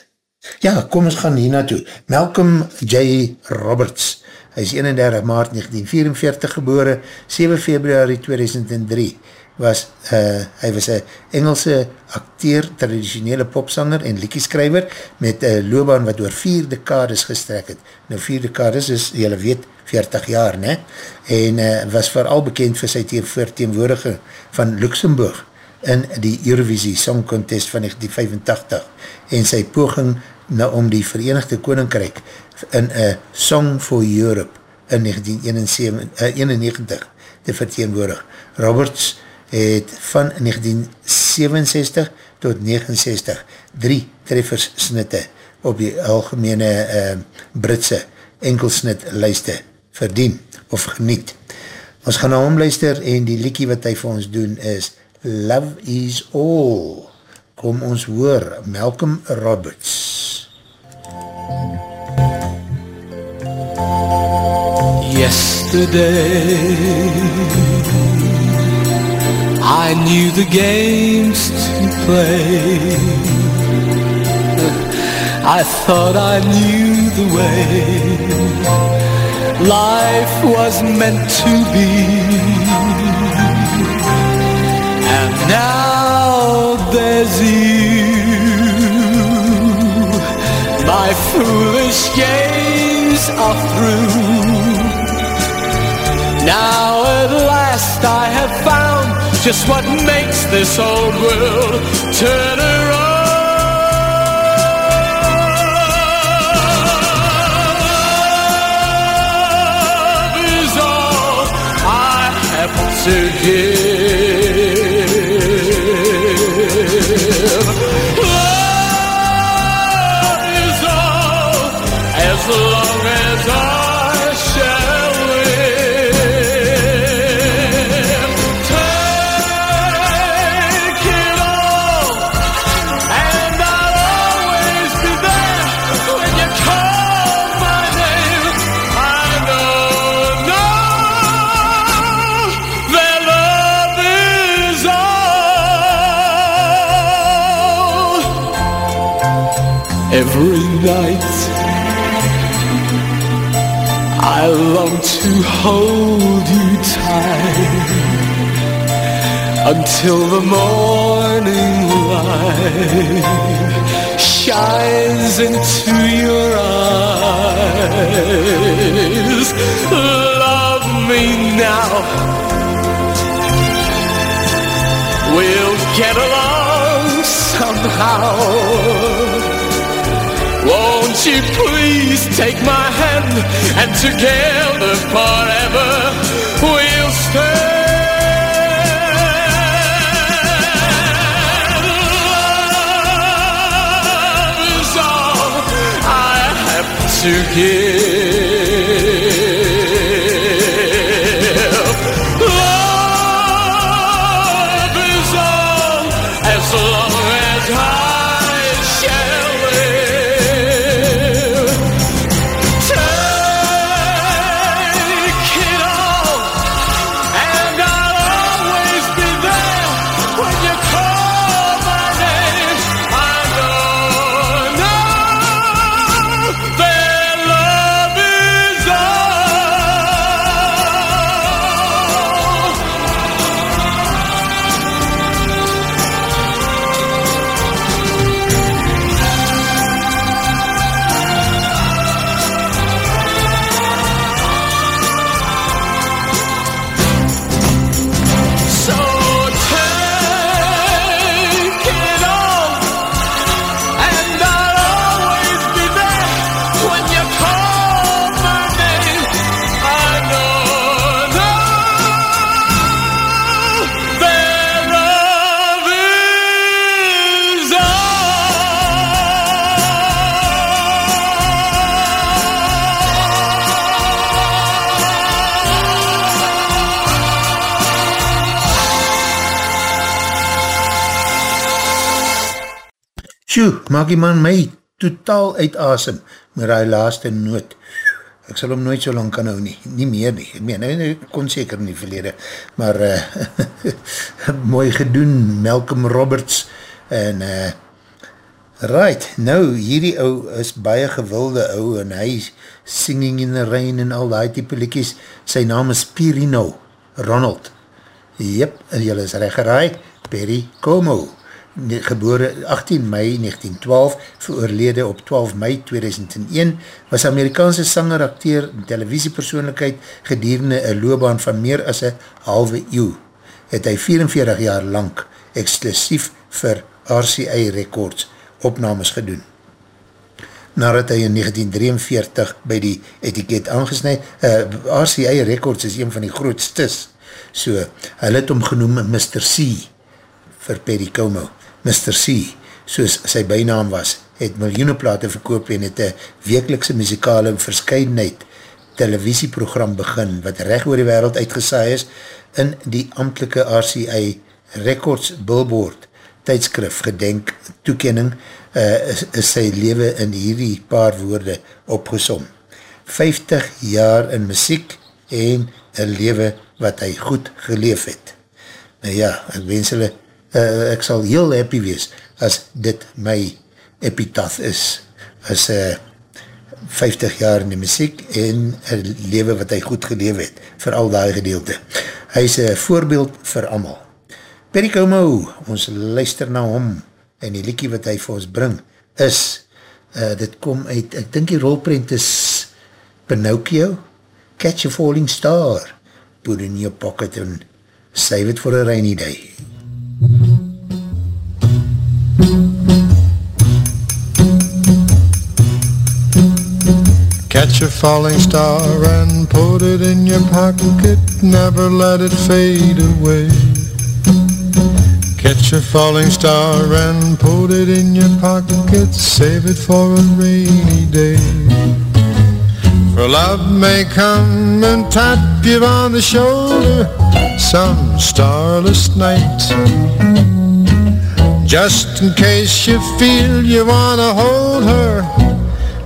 Ja, kom ons gaan hier naartoe. Malcolm J. Roberts, hy is 31 maart 1944 gebore, 7 februari 2003, was, uh, hy was een Engelse acteur, traditionele popsanger en liekieskrijver, met een loopbaan wat door vier dekades gestrek het. Nou vier dekades is, jylle weet, 40 jaar, ne? En uh, was vooral bekend vir sy verteenwoordige van Luxemburg, in die Eurovisie Song Contest van 1985 en sy poging na om die Verenigde Koninkrijk in a Song for Europe in 1991 uh, te verteenwoordig. Roberts het van 1967 tot 69 drie treffers snitte op die algemene uh, Britse enkelsnit luister verdien of geniet. Ons gaan na hom luister en die liekie wat hy vir ons doen is Love is All. Kom ons hoor, Malcolm Roberts. Yesterday I knew the games to play. I thought I knew the way. Life was meant to be. And now there's you My foolish games are through now at last I have found just what makes this old world turn around. To give. I long to hold you tight until the morning light shines into your eyes. Love me now. We'll get along somehow. Won't you please take my hand and together forever we'll have to give. Maak die man my totaal uit asem met die laaste noot. Ek sal hom nooit so lang kan hou nie, nie meer nie. Ek meen, hy kon seker in die verlede, maar uh, mooi gedoen, Malcolm Roberts, en uh, right, nou, hierdie ou is baie gewilde ou, en hy singing in the rain en al die type liedjes, sy naam is Pirino Ronald. Jep, jylle is recht geraai, Perry Como ne- gebore 18 mei 1912, veroorlede op 12 mei 2001, was Amerikaanse sanger, acteur en televisiepersoonlijkheid gedurende een loopbaan van meer as een halve eeuw. Het hy 44 jaar lang exclusief vir RCA Records opnames gedoen. Nadat hy in 1943 by die etiket aangesnijd, uh, RCA Records is een van die grootstes, so hy het hom genoem Mr. C vir Perry Como. Mr. C soos sy bijnaam was, het miljoene plate verkoop en het een wekelikse muzikale verscheidenheid televisieprogram begin, wat recht oor die wereld uitgesaai is, in die amtelike RCI Records Billboard tydskrif gedenk toekening uh, is, is sy leven in hierdie paar woorde opgesom. 50 jaar in muziek en een leven wat hy goed geleef het. Nou ja, ek wens hulle, uh, ek sal heel happy wees as dit my epitaph is, as uh, 50 jaar in die muziek en een leven wat hy goed geleef het, vir al die gedeelte. Hy is een voorbeeld vir amal. Perry Como, ons luister na hom en die liekie wat hy vir ons bring is, uh, dit kom uit, ek dink die rolprint is Pinocchio, Catch a Falling Star, put in your pocket and save it for a rainy day. A falling star and put it in your pocket, never let it fade away. Catch a falling star and put it in your pocket, save it for a rainy day. For love may come and tap you on the shoulder some starless night. Just in case you feel you wanna hold her,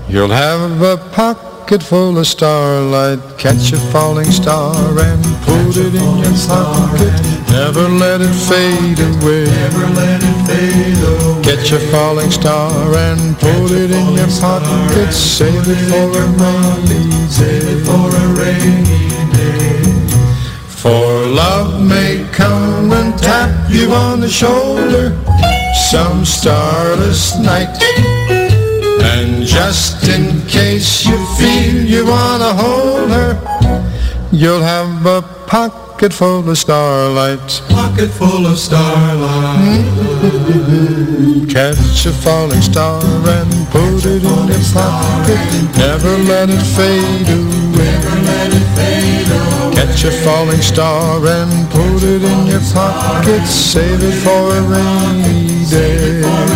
you'll have a pocket full of starlight. Catch a falling star and put it in your pocket. Never let it fade away. Never let it fade away. Catch a falling star and put it in your pocket. Save it for a rainy day. Save it for a rainy day. For love may come and tap you on the shoulder some starless night. And just in case you feel you wanna hold her, you'll have a pocket full of starlight. Pocket full of starlight. Hmm. Catch a falling star and put it in your pocket. Never let it fade away. Never let it fade away. Catch a falling star and put it in your pocket. Save it for a rainy day.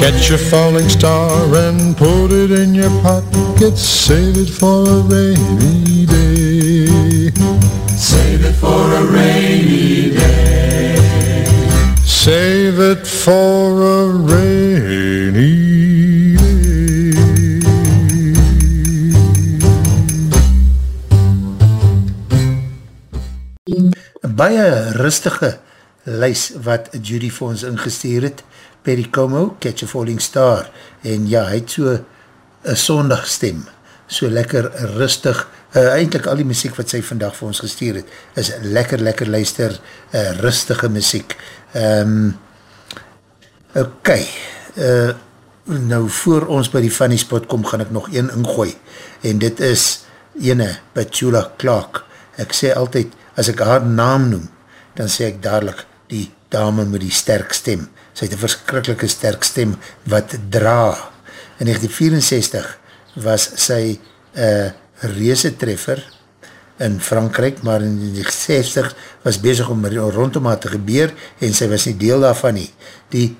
Catch a falling star and put it in your pocket. Save it for a rainy day. Save it for a rainy day. Save it for a rainy day. baie rustige lys wat Judy vir ons ingesteer het, Perry Como, Catch a Falling Star, en ja, hy het so een sondagstem, so lekker rustig, uh, eindelijk al die muziek wat sy vandag vir ons gesteer het, is lekker, lekker luister, uh, rustige muziek. Um, ok, uh, nou voor ons by die funny spot kom, gaan ek nog een ingooi, en dit is ene, Petula Clark, ek sê altyd, as ek haar naam noem, dan sê ek dadelijk die dame met die sterk stem. Sy het een verskrikkelike sterk stem wat dra. In 1964 was sy uh, reese treffer in Frankrijk, maar in die 60 was bezig om rondom haar te gebeur en sy was nie deel daarvan nie. Die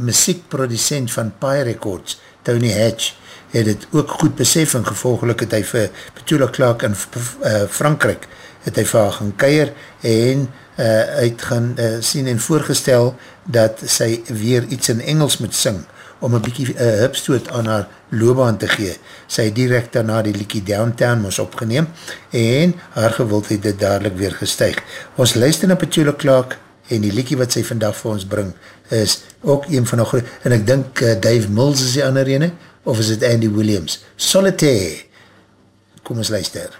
muziekproducent van Pie Records, Tony Hatch, het het ook goed besef en gevolgelik het hy vir Petula Clark in uh, Frankrijk het hy vir haar gaan keir en uh, uit gaan uh, sien en voorgestel dat sy weer iets in Engels moet sing om een bykie uh, hupstoot aan haar loobaan te gee. Sy direct daarna die liekie Downtown moes opgeneem en haar gewildheid het dadelijk weer gestuig. Ons luister na Petula Clark en die liekie wat sy vandag vir ons bring is ook een van die en ek dink uh, Dave Mills is die ander ene of is het Andy Williams? Solitaire. Kom ons luister.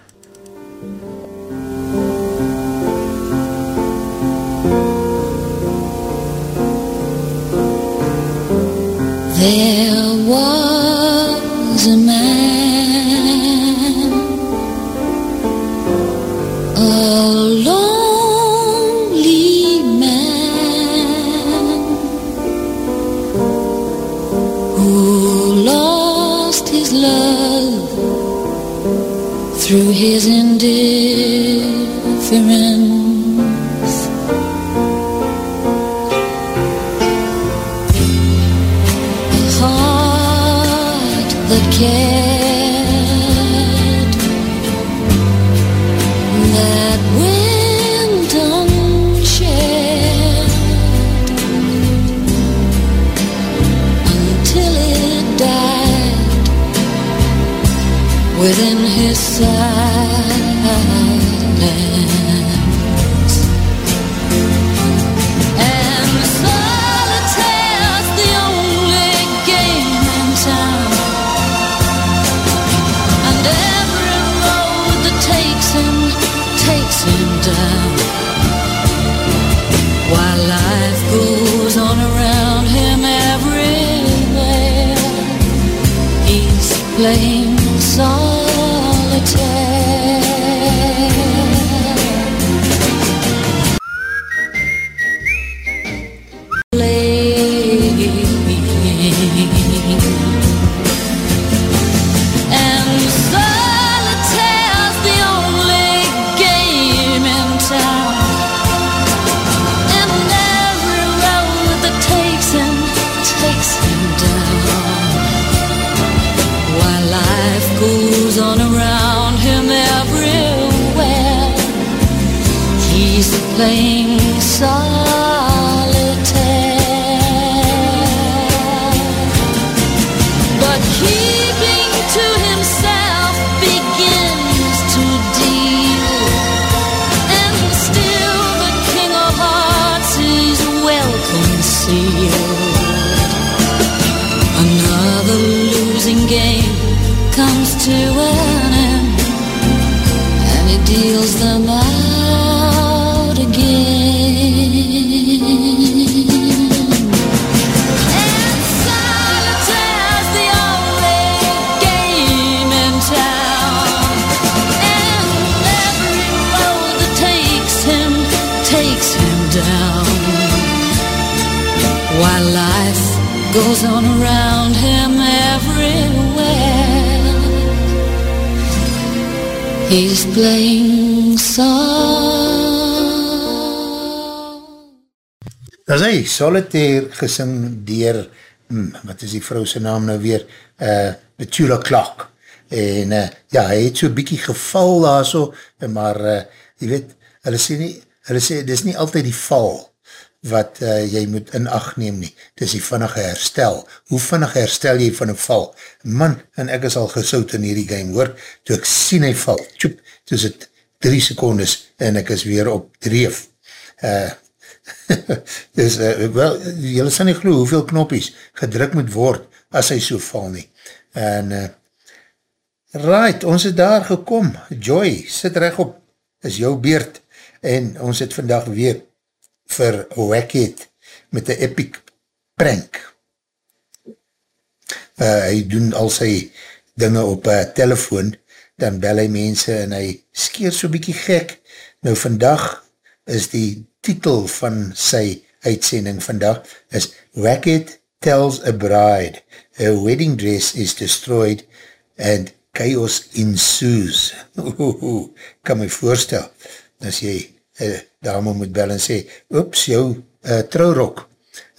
There was a man, a lonely man, who lost his love through his indifference. That solitaire gesing dier, hmm, wat is die vrou sy naam nou weer, uh, Petula Clark. En uh, ja, hy het so bykie geval daar so, maar uh, jy weet, hulle sê nie, hulle sê, dit is nie altyd die val wat uh, jy moet in acht neem nie. Dit is die vinnige herstel. Hoe vinnig herstel jy van een val? Man, en ek is al gesout in hierdie game, hoor, toe ek sien hy val, tjoep, toe is het drie secondes en ek is weer op dreef. Uh, dus, uh, wel, jylle sal nie geloof hoeveel knoppies gedruk moet word as hy so val nie. En, uh, right, ons het daar gekom. Joy, sit recht op, is jou beurt. En ons het vandag weer vir Wackhead met die epic prank. Uh, hy doen al sy dinge op uh, telefoon, dan bel hy mense en hy skeer so bykie gek. Nou vandag is die titel van sy uitsending vandag is Wackhead tells a bride her wedding dress is destroyed and chaos ensues. Oeh, kan my voorstel, as jy uh, dame moet bel en sê, oeps, jou uh, trouwrok,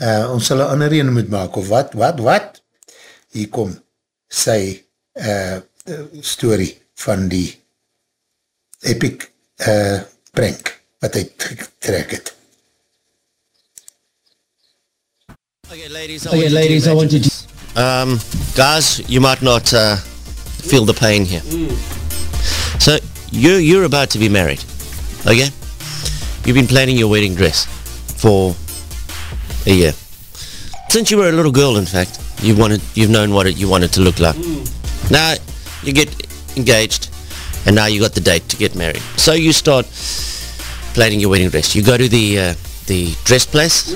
uh, ons sal een ander ene moet maak, of wat, wat, wat? Hier kom sy uh, story van die epic uh, prank, wat hy trek het. Okay, ladies, Okay, ladies, I want you to... Um, guys, you might not uh, feel the pain here. So, you, you're about to be married, okay? You've been planning your wedding dress for a year. Since you were a little girl, in fact, you've wanted, you've known what it, you wanted to look like. Now, you get engaged, and now you got the date to get married. So you start planning your wedding dress. You go to the uh, the dress place.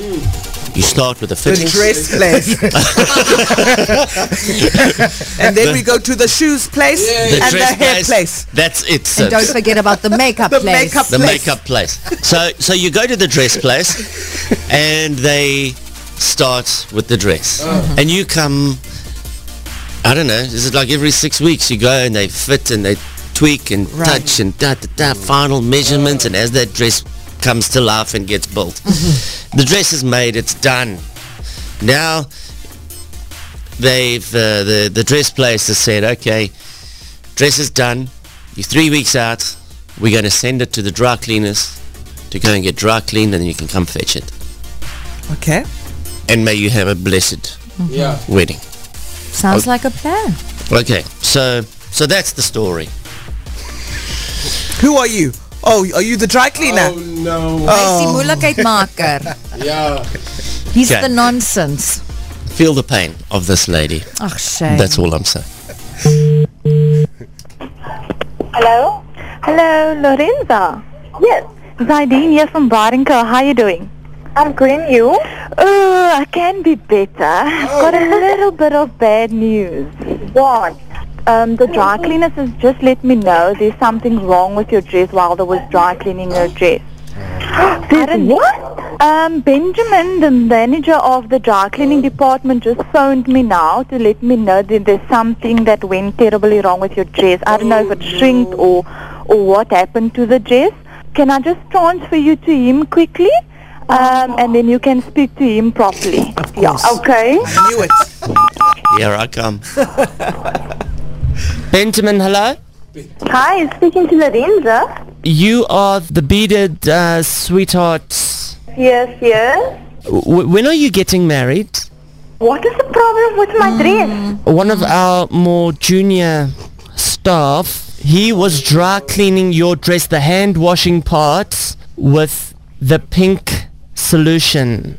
You start with the The dress place. and then we go to the shoes place The and the hair place. That's it. And don't forget about the makeup The place. makeup the place. makeup place. So so you go to the dress place and they start with the dress. And you come I don't know, is it like every six weeks you go and they fit and they tweak and Right. touch and da da da final measurements and as that dress comes to life and gets built. the dress is made, it's done. Now they've uh, the the dress place has said, okay, dress is done. You're three weeks out. We're going to send it to the dry cleaners to go and get dry cleaned, and then you can come fetch it. Okay. And may you have a blessed Yeah. wedding. Sounds like a plan. Okay, so so that's the story. Who are you? Oh, are you the dry cleaner? Oh, no. Oh. Hy is die moeilikheidmaker. Ja. He's Okay. the nonsense. Feel the pain of this lady. Ach, shame. That's all I'm saying. Hello? Hello, Lorenza. Yes. Zaideen here from Barinko. How are you doing? I'm good, and you? Oh, I can be better. I've got a little bit of bad news. What? Um, the dry cleaners has just let me know there's something wrong with your dress while they was dry cleaning your dress. There's what? Um, Benjamin, the manager of the dry cleaning department, just phoned me now to let me know that there's something that went terribly wrong with your dress. I don't know if it shrinked or or what happened to the dress. Can I just transfer you to him quickly? Um, and then you can speak to him properly. Yeah. Okay. I knew it. Here I come. Benjamin, hello? Hi, speaking to Lorenza. You are the beaded uh, sweetheart. Yes, yes. W- when are you getting married? What is the problem with my dress? One of our more junior staff, he was dry cleaning your dress, the hand washing parts, with the pink solution.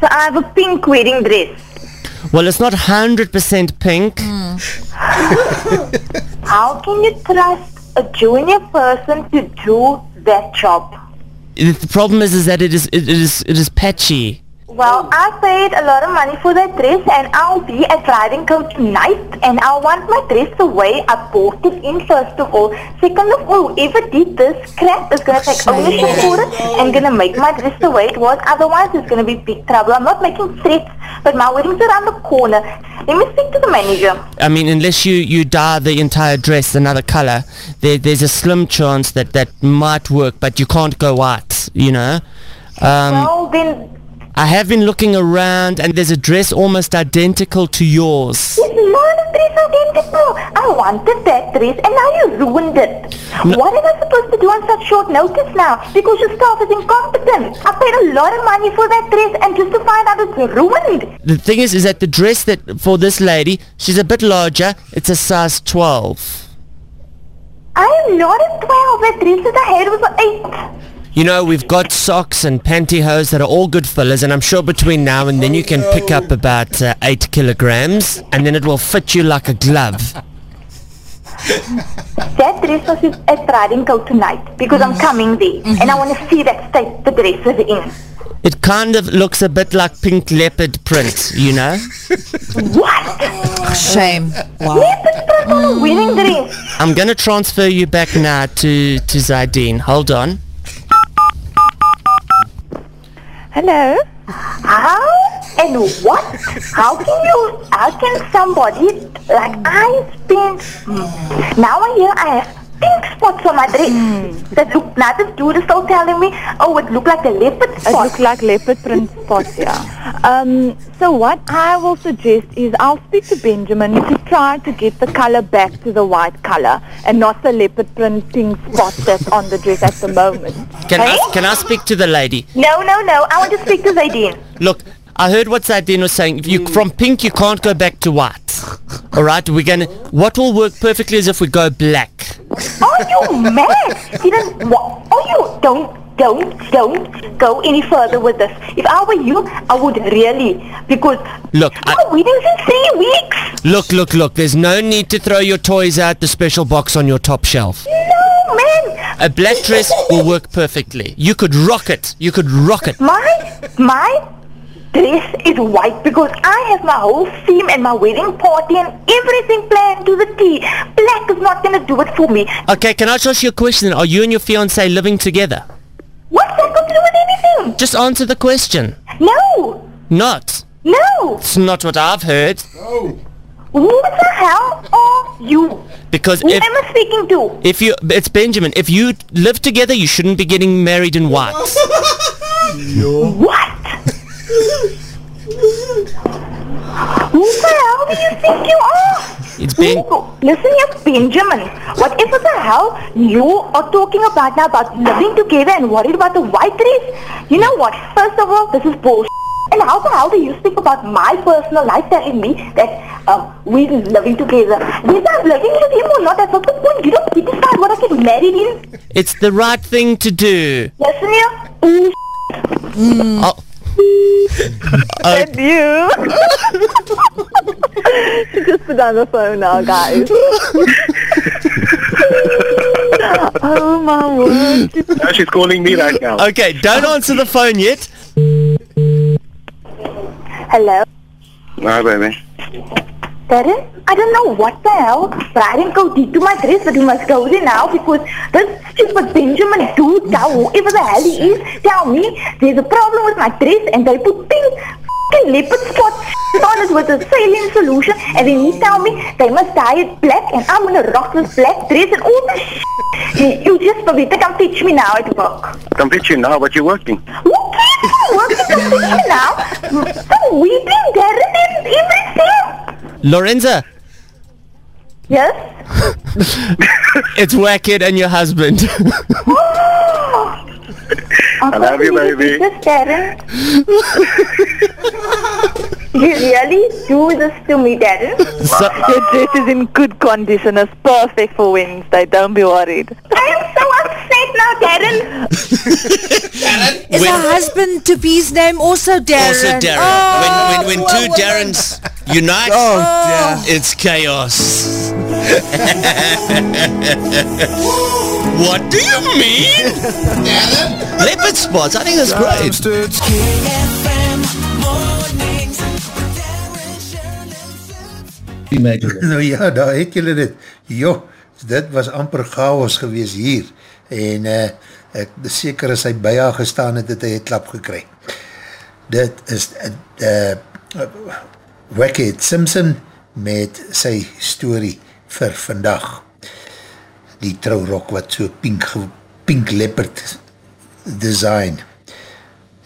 So I have a pink wedding dress. Well, it's not 100% pink. How can you trust a junior person to do that job? The problem is, is that it is, it is, it is patchy. Well, I paid a lot of money for that dress and I'll be at riding tonight and I want my dress the way I bought it in first of all. Second of all, whoever did this crap is going to take ownership for it and going to make my dress the way it was. Otherwise, it's going to be big trouble. I'm not making threats, but my wedding's around the corner. Let me speak to the manager. I mean, unless you, you dye the entire dress another color, there, there's a slim chance that that might work, but you can't go white, you know? Um, well, then, I have been looking around and there's a dress almost identical to yours. it's not a dress identical. I wanted that dress and now you ruined it. What am I supposed to do on such short notice now? Because your staff is incompetent. I paid a lot of money for that dress and just to find out it's ruined. The thing is, is that the dress that for this lady, she's a bit larger. It's a size 12. I am not a 12. That dress that I had was an 8. You know, we've got socks and pantyhose that are all good fillers, and I'm sure between now and then you can pick up about uh, 8 kilograms, and then it will fit you like a glove. That dress was just at riding coat tonight because I'm coming there and I want to see that state the dress is in. It kind of looks a bit like pink leopard print, you know? What? Shame. Leopard print on a wedding dress. I'm gonna transfer you back now to, to Zaideen. Hold on. Hello? How and what? How can you, how can somebody, like I spent, hmm, now I hear I pink spots on my dress. That look, now this dude is still telling me, oh, it looked like a leopard spot. It looked like leopard print spots, yeah. Um, so what I will suggest is I'll speak to Benjamin to try to get the color back to the white color and not the leopard print pink spot that's on the dress at the moment. Can Hey? I, can I speak to the lady? No, no, no. I want to speak to Zaideen. Look, I heard what Zaideen was saying. If you from pink, you can't go back to white. All right, we're gonna. What will work perfectly is if we go black. Are you mad? You don't. What? Oh, you don't. Don't. Don't go any further with this. If I were you, I would really because Look, I, my wedding's in three weeks. look, look, look. There's no need to throw your toys out the special box on your top shelf. No, man. A black dress will work perfectly. You could rock it. You could rock it. My, my dress is white because I have my whole theme and my wedding party and everything planned to the T. Black is not going to do it for me. Okay, can I just ask you a question? Are you and your fiance living together? What's that got to do with anything? Just answer the question. No, Not. no. It's not what I've heard. No. Who the hell are you? Because Who if am I speaking to? if you it's Benjamin, if you live together, you shouldn't be getting married in white. What? Who the hell do you think you are? It's Ben. Listen here, Benjamin. Whatever the hell you are talking about now about living together and worried about the white dress, you know what? First of all, this is bullshit. And how the hell do you speak about my personal life telling me that um, we're living together? Whether I'm living with him or not, that's not the point. You don't decide what I get married in. It's the right thing to do. Listen here. Mm, Oh. Uh, and you. she just put down the phone now, guys. oh my word. Now she's calling me right now. Okay, don't answer the phone yet. Hello? Hi, baby. Darren? I don't know what the hell, but I didn't go deep to my dress, but we must go there now because this stupid Benjamin dude, now whoever the hell he is, tell me there's a problem with my dress and they put pink fucking leopard spots on it with a saline solution and then he tell me they must dye it black and I'm gonna rock this black dress and all this shit. You just better come teach me now at work. Come teach you now, but you're working. Who cares about working? Come teach me now. So weeping, Darren and everything. Lorenza, Yes? it's Wackett and your husband. I love you, baby. This Darren. you really do this to me, Darren? So- Your dress is in good condition. It's perfect for Wednesday. Don't be worried. I am so upset now, Darren. Darren? Is her husband to be's name also Darren? Also Darren. Oh, when when, when oh, two woman. Darrens unite, Oh, it's chaos. what do you mean? Leopard spots. I think that's great. Nou ja, daar het julle dit. Jo, dit was amper chaos gewees hier. En uh, ek seker as hy by haar gestaan het, het hy een klap gekry. Dit is uh, uh, Wackhead Simpson met sy story vir vandag. Die trouwrok wat so pink, pink leopard design.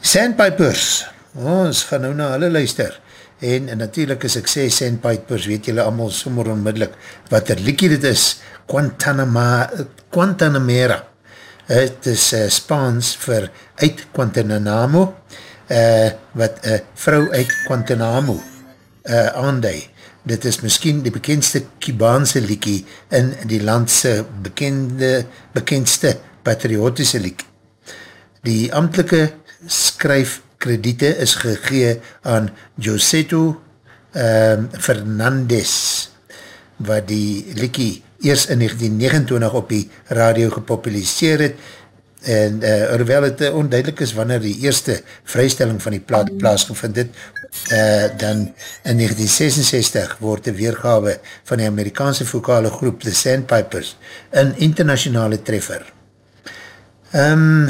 Sandpipers, oh, ons gaan nou na hulle luister. En, en natuurlijk as ek sê Sandpipers, weet julle allemaal sommer onmiddellik wat er liekie dit is, Guantanama, Guantanamera. Het is uh, Spaans vir uit Guantanamo, uh, wat uh, vrou uit Guantanamo uh, aandui. Dit is miskien die bekendste Kubaanse liekie in die landse bekende, bekendste patriotische liek. Die ambtelike skryfkrediete is gegee aan Joseto um, Fernandez, wat die liekie eers in 1929 op die radio gepopuliseer het, en uh, alhoewel het uh, onduidelik is wanneer die eerste vrystelling van die plaat plaasgevind het, uh, dan in 1966 word die weergawe van die Amerikaanse vokale groep The Sandpipers een internationale treffer. Um,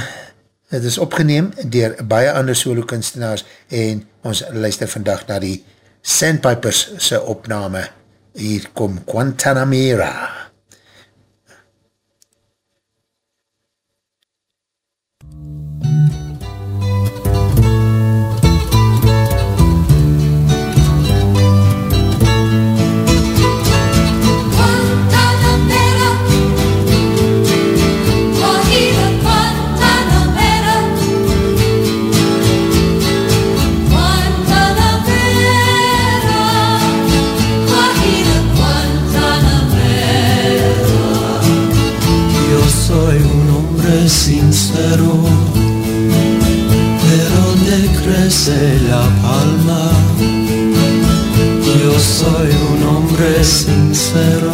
het is opgeneem dier baie ander solo kunstenaars en ons luister vandag na die Sandpipers se opname. Hier kom Guantanamera. Guantanamera, pero te crece la palma. Yo soy un hombre sincero,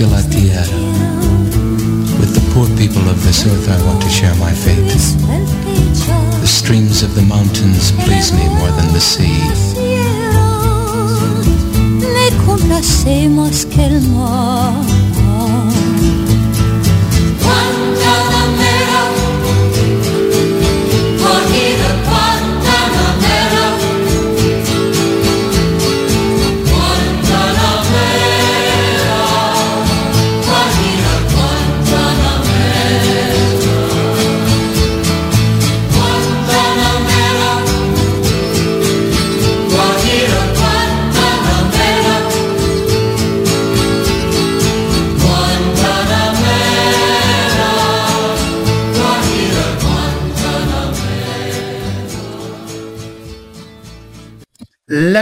de la tierra. With the poor people of this earth, I want to share my fate. The streams of the mountains please me more than the sea. Le complacemos que el mar.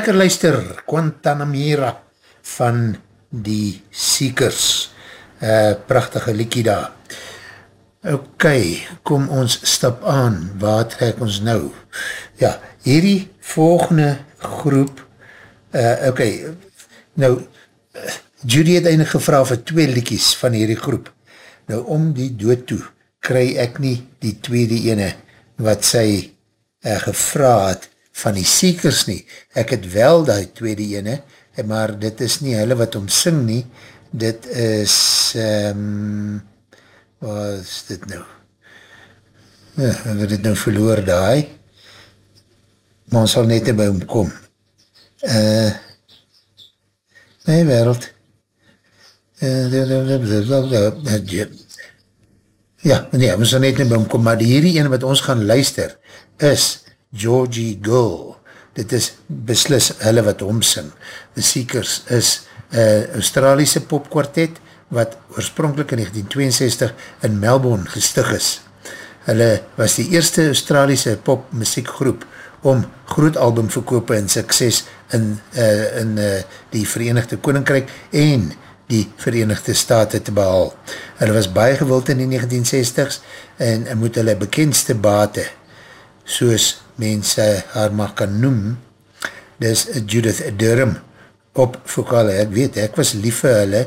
Lekker luister, Guantanamera van die Seekers. Uh, prachtige liekie daar. Ok, kom ons stap aan. Waar trek ons nou? Ja, hierdie volgende groep, uh, ok, nou, uh, Judy het eindelijk gevra vir twee liekies van hierdie groep. Nou, om die dood toe, kry ek nie die tweede ene wat sy uh, gevra het van die Seekers nie. Ek het wel die tweede ene, maar dit is nie hulle wat omsing nie. Dit is, um, wat is dit nou? Ja, ek het dit nou verloor daai. Maar ons sal net nie by hom kom. Uh, my wereld. Ja, nee, ons sal net nie by hom kom, maar die hierdie ene wat ons gaan luister is Georgie Girl. Dit is beslis hulle wat omsing. The Seekers is een Australiese popkwartet wat oorspronkelijk in 1962 in Melbourne gestig is. Hulle was die eerste Australiese popmuziekgroep om groot albumverkoop en sukses in, uh, in uh, die Verenigde Koninkrijk en die Verenigde Staten te behaal. Hulle was baie gewild in die 1960s en moet hulle bekendste bate, soos mense haar mag kan noem, dis Judith Durham. Op vokale, ek weet, ek was lief vir hulle,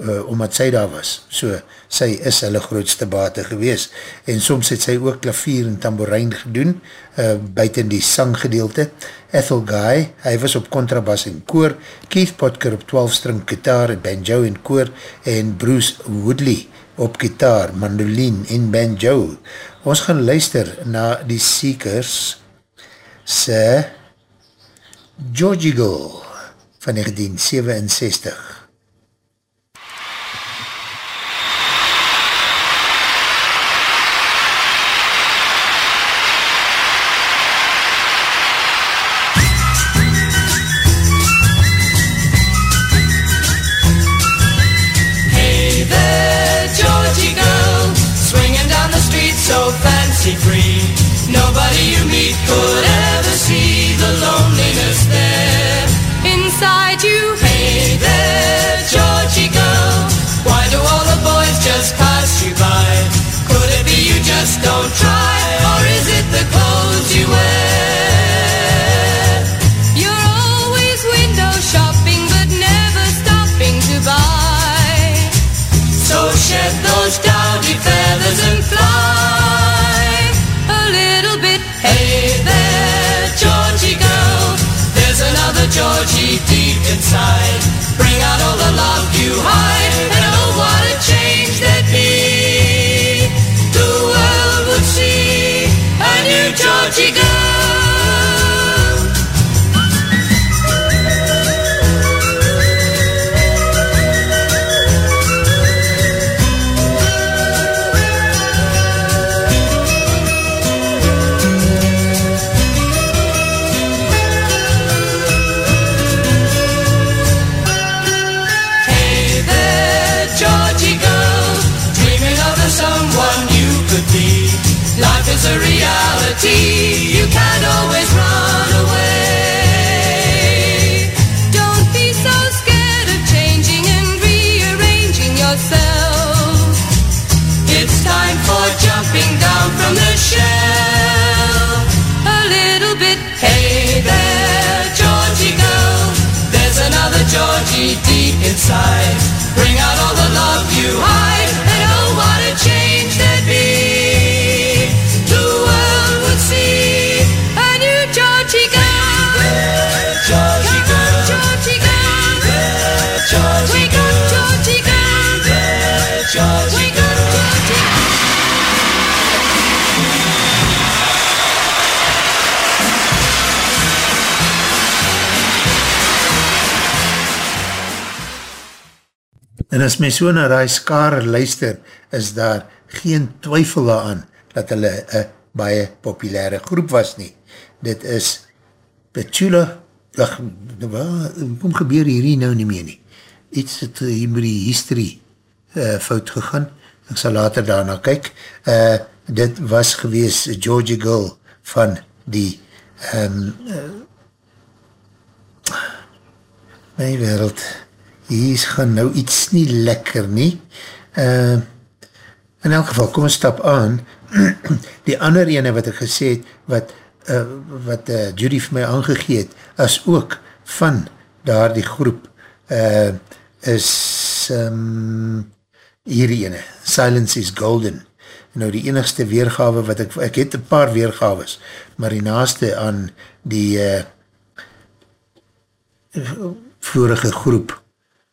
uh, omdat sy daar was, so sy is hulle grootste bate gewees, en soms het sy ook klavier en tambourijn gedoen, uh, buiten die sanggedeelte, Ethel Guy, hy was op contrabas en koor, Keith Potker op 12-string gitaar en banjo en koor, en Bruce Woodley op gitaar, mandolin en banjo. Ons gaan luister na die Seekers se Georgie Girl van 1967. Reality, you can't always run away. Don't be so scared of changing and rearranging yourself. It's time for jumping down from the shell. A little bit, hey there, Georgie girl. There's another Georgie deep inside. Bring out all the love you hide, En as my so na die skare luister, is daar geen twyfel daaraan dat hulle een baie populaire groep was nie. Dit is Petula, ach, waar, kom gebeur hierdie nou nie meer nie. Iets het hier met die history uh, fout gegaan, ek sal later daarna kyk. Uh, dit was gewees Georgie Gull van die um, uh, my wereld, hier gaan nou iets nie lekker nie. Uh, in elk geval, kom ons stap aan. die ander ene wat ek gesê het, wat, uh, wat uh, Judy vir my aangegeet, as ook van daar die groep, uh, is um, hierdie ene, Silence is Golden. Nou die enigste weergawe wat ek, ek het een paar weergaves, maar die naaste aan die uh, vorige groep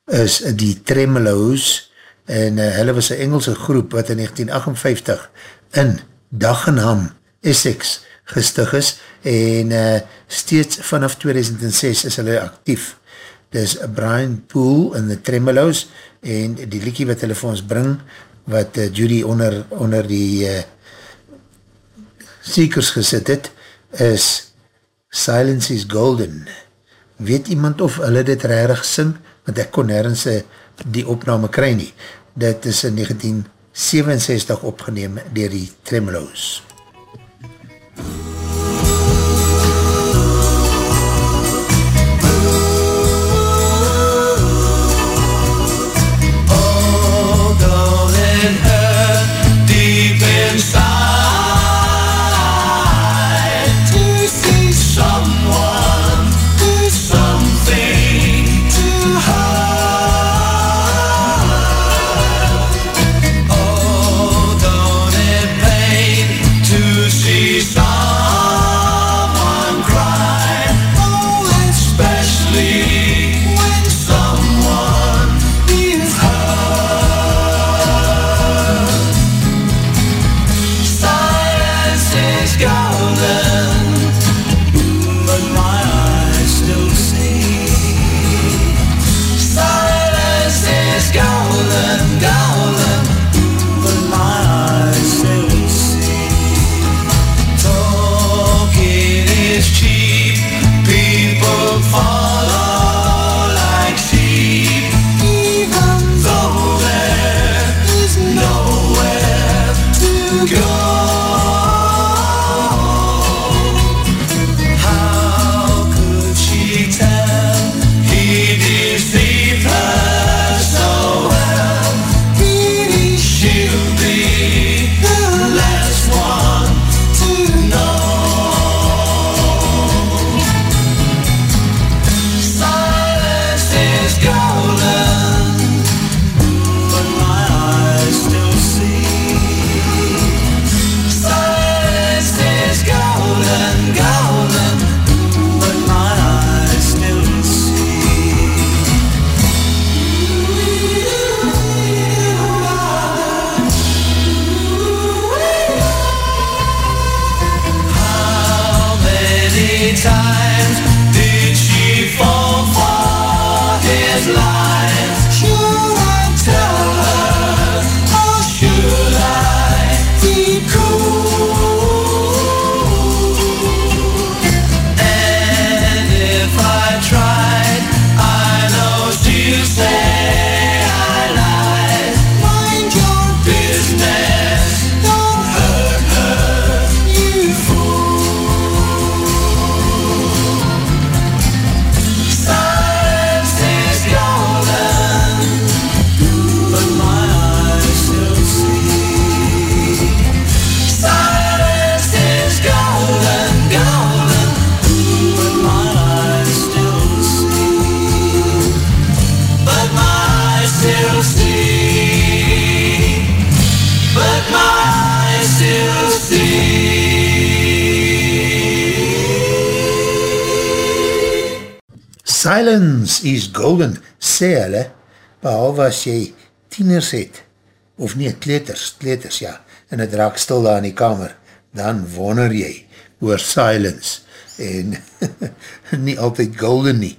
is die Tremeloos en uh, hulle was een Engelse groep wat in 1958 in Dagenham, Essex gestig is en uh, steeds vanaf 2006 is hulle actief. Dis Brian Poole in the Tremeloos en die liekie wat hulle vir ons bring wat uh, Judy onder, onder die uh, seekers gesit het is Silence is Golden. Weet iemand of hulle dit rarig sing? Want ek kon nergens die opname kry nie. Dit is in 1967 opgeneem dier die Tremeloos. Oh, golden earth deep inside as jy tieners het, of nie, kleuters, kleuters, ja, en het raak stil daar in die kamer, dan wonder jy oor silence, en nie altyd golden nie.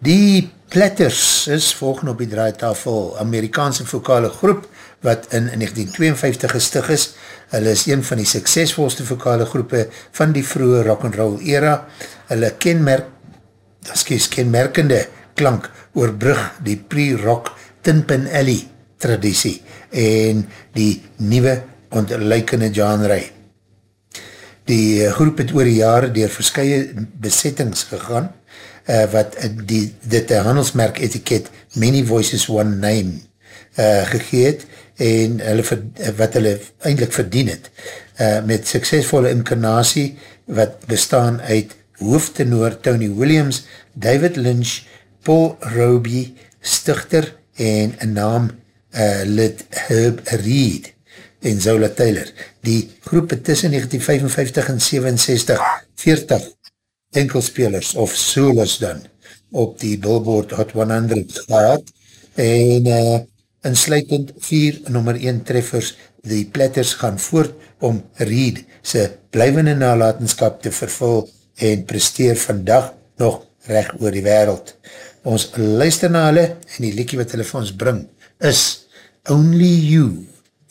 Die Platters is volgende op die draaitafel, Amerikaanse vokale groep, wat in 1952 gestig is. Hulle is een van die suksesvolste vokale groepe van die vroege rock'n'roll era. Hulle kenmerk, excuse, kenmerkende klank oorbrug die pre-rock Tinpin Alley traditie en die nieuwe ontluikende genre. Die groep het oor die jare door verskye besettings gegaan, uh, wat die, dit handelsmerk etiket Many Voices One Name uh, gegeet en hulle, wat hulle eindelijk verdien het uh, met suksesvolle incarnatie wat bestaan uit hoofdtenoor Tony Williams, David Lynch, Paul Roby, stichter en naam uh, lid Herb Reed en Zola Taylor. Die groep het tussen 1955 en 67 40 enkelspelers of solos dan op die Billboard Hot 100 gehad en uh, insluitend vier nummer 1 treffers die platters gaan voort om Reed sy blijvende nalatenskap te vervul en presteer vandag nog recht oor die wereld. Ons luister na hulle en die liekie wat hulle vir ons bring is Only You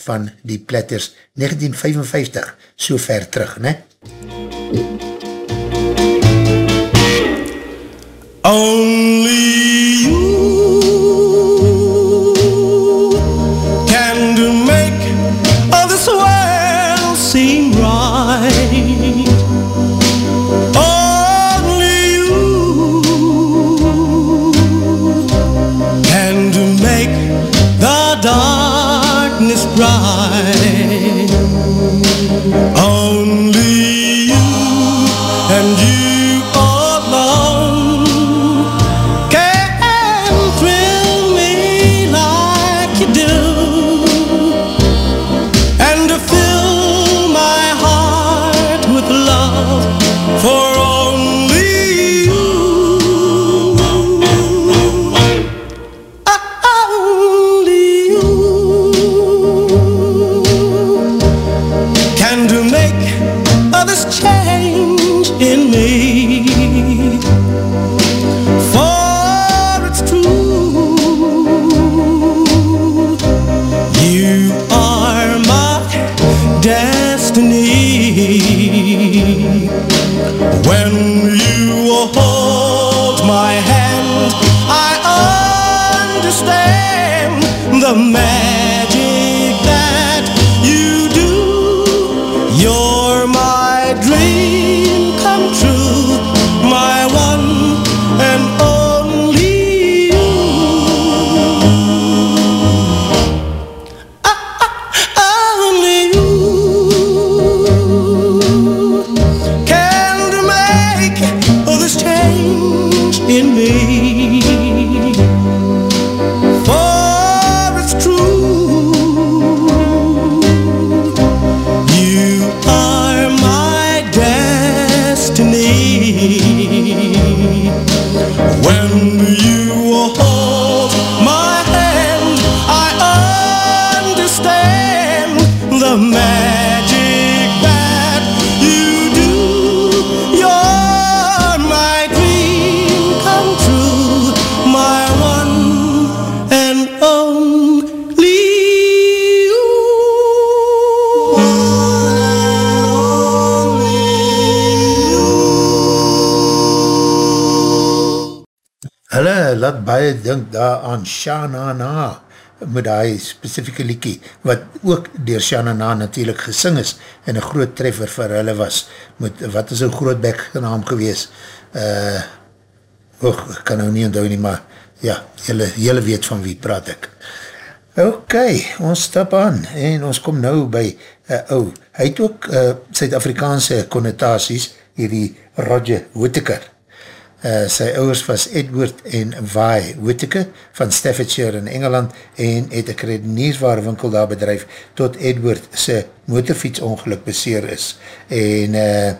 van die platters 1955 so ver terug, ne? Only Sha-Na-Na met die specifieke liekie, wat ook door Sha-Na-Na natuurlijk gesing is en een groot treffer vir hulle was. Met, wat is een groot bek naam gewees? Uh, oog, ek kan nou nie onthou nie, maar ja, jylle, jylle weet van wie praat ek. Ok, ons stap aan en ons kom nou by uh, ou. Oh, hy het ook uh, Suid-Afrikaanse connotaties, hierdie Roger Whittaker. Uh, sy ouders was Edward en Vi Whittaker van Staffordshire in Engeland en het een kredeniersware winkel daar bedrijf tot Edward sy motorfiets ongeluk beseer is. En uh,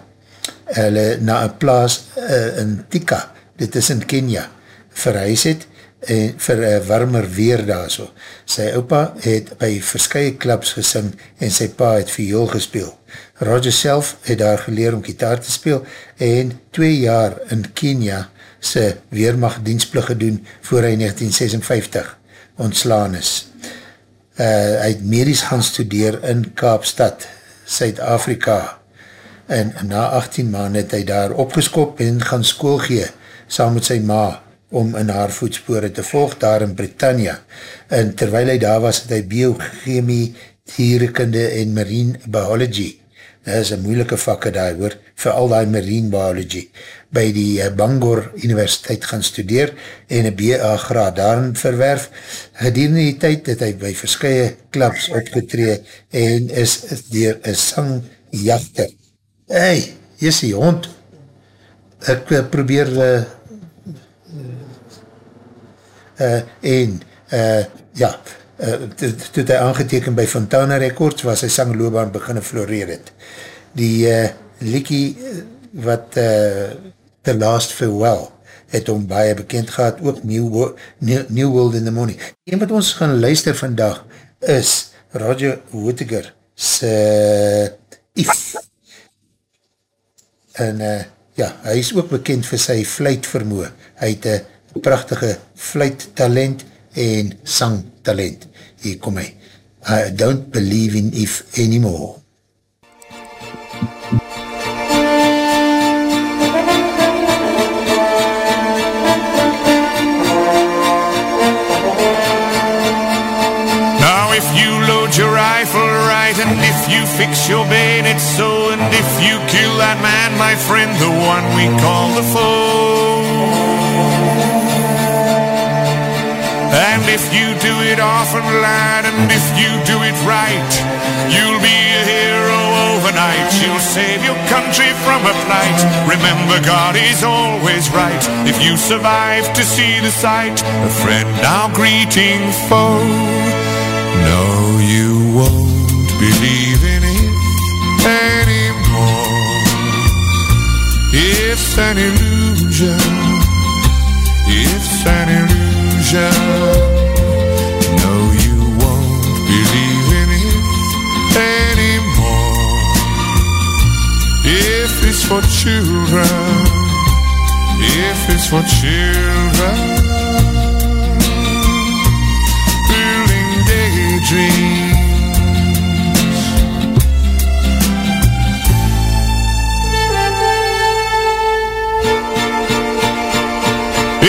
hulle na een plaas uh, in Tika dit is in Kenia, verhuis het en vir uh, warmer weer daar so. Sy opa het by verskye klaps gesing en sy pa het viool gespeel. Roger self het daar geleer om gitaar te speel en twee jaar in Kenia sy weermacht dienstplig gedoen voor hy 1956 ontslaan is. Uh, hy het medisch gaan studeer in Kaapstad, Suid-Afrika en na 18 maand het hy daar opgeskop en gaan school gee saam met sy ma om in haar voetspore te volg daar in Britannia. En terwijl hy daar was, het hy biochemie, dierekunde en marine biology. Dat is een moeilike vakke daar hoor, vir al die marine biology. By die uh, Bangor Universiteit gaan studeer en een BA graad daarin verwerf. Gedurende die tyd het hy by verskye klaps opgetree en is dier een sangjachter. Hey, hier is die hond. Ek uh, probeer uh, uh, en uh, ja, uh, toe hy aangeteken by Fontana Records, was sy sangloobaan beginne floreer het. Die uh, liekie wat uh, The Last Farewell het om baie bekend gehad, ook New, New, New World in the Morning. Een wat ons gaan luister vandag is Roger Whittaker se If. En uh, ja, hy is ook bekend vir sy fluitvermoe. Hy het een prachtige fluittalent en sangtalent. Hier kom hy. I don't believe in if anymore. Now if you load your rifle right and if you fix your bayonet so and if you kill that man, my friend, the one we call the foe. And if you do it often, lad, and if you do it right, you'll be a hero overnight. You'll save your country from a plight. Remember, God is always right. If you survive to see the sight, a friend now greeting foe. No, you won't believe in it anymore. It's an illusion. It's an illusion. No, you won't believe in it anymore. If it's for children, if it's for children, building daydreams.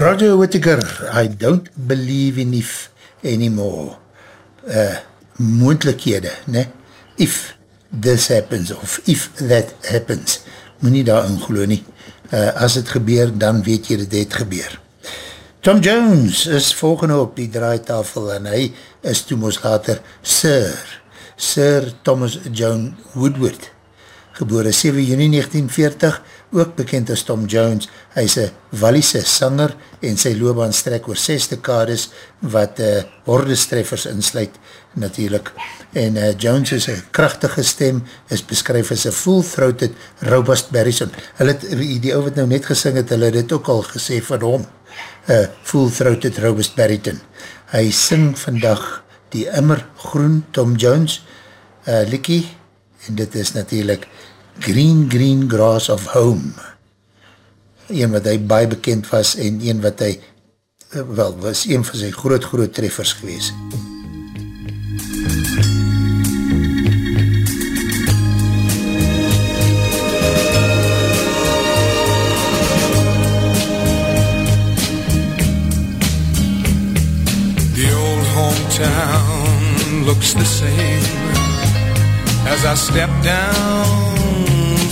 Roger Whittaker, I don't believe in if anymore. Uh, moendlikhede, ne? If this happens, of if that happens, moet nie daar ingelo nie. Uh, as het gebeur, dan weet jy dat dit gebeur. Tom Jones is volgende op die draaitafel en hy is toe moos later Sir, Sir Thomas John Woodward, gebore 7 juni 1940, ook bekend as Tom Jones. Hy is een Wallise sanger en sy loopbaan strek oor 6 dekades wat uh, hordestreffers insluit natuurlijk. En uh, Jones is een krachtige stem, is beskryf as een full-throated robust barrison. Hulle het, die ou wat nou net gesing het, hulle het dit ook al gesê van hom, uh, full-throated robust bariton. Hy sing vandag die immer groen Tom Jones uh, likkie, en dit is natuurlijk Green Green Grass of Home. Een wat hy baie bekend was en een wat hy, wel, was een van sy groot groot treffers gewees. The old hometown looks the same as I step down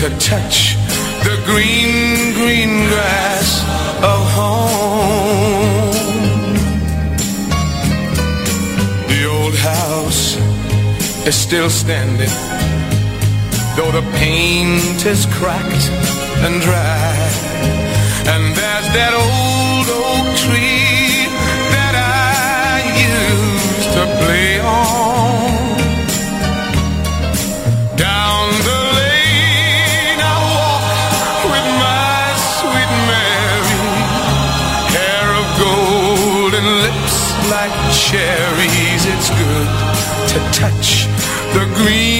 To touch the green, green grass of home. The old house is still standing, though the paint is cracked and dry. And there's that old oak tree that I used to play on. Down the lane I walk with my sweet Mary, hair of gold and lips like cherries. It's good to touch the green,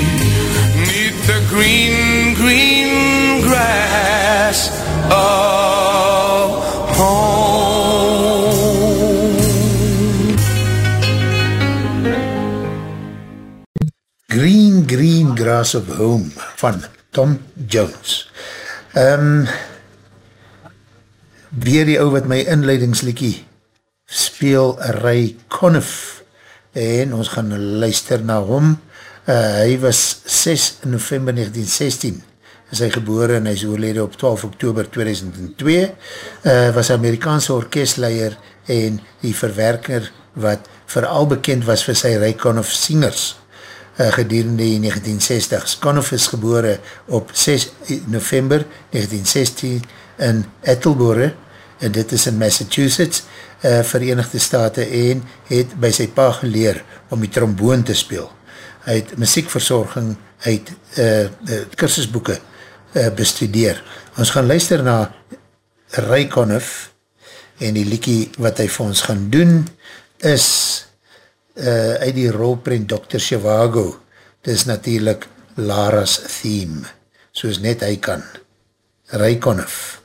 green, green grass of home. Green Green Grass of Home van Tom Jones. Um, weer die ou wat my inleidingslikkie speel Ray Conniff en ons gaan luister na hom. Uh, hy was 6 november 1916 is hy gebore en hy is oorlede op 12 oktober 2002 uh, was Amerikaanse orkestleier en die verwerker wat vooral bekend was vir sy Ray Conniff singers uh, gedurende die 1960s. Conniff is gebore op 6 november 1916 in Ettelbore en dit is in Massachusetts, uh, Verenigde Staten en het by sy pa geleer om die tromboon te speel. Hy het muziekverzorging uit uh, uh, kursusboeken uh, bestudeer. Ons gaan luister na Ray Conniff en die liekie wat hy vir ons gaan doen is uh, uit die rolprint Dr. Shivago. Dit is natuurlijk Lara's theme, soos net hy kan. Ray Conniff.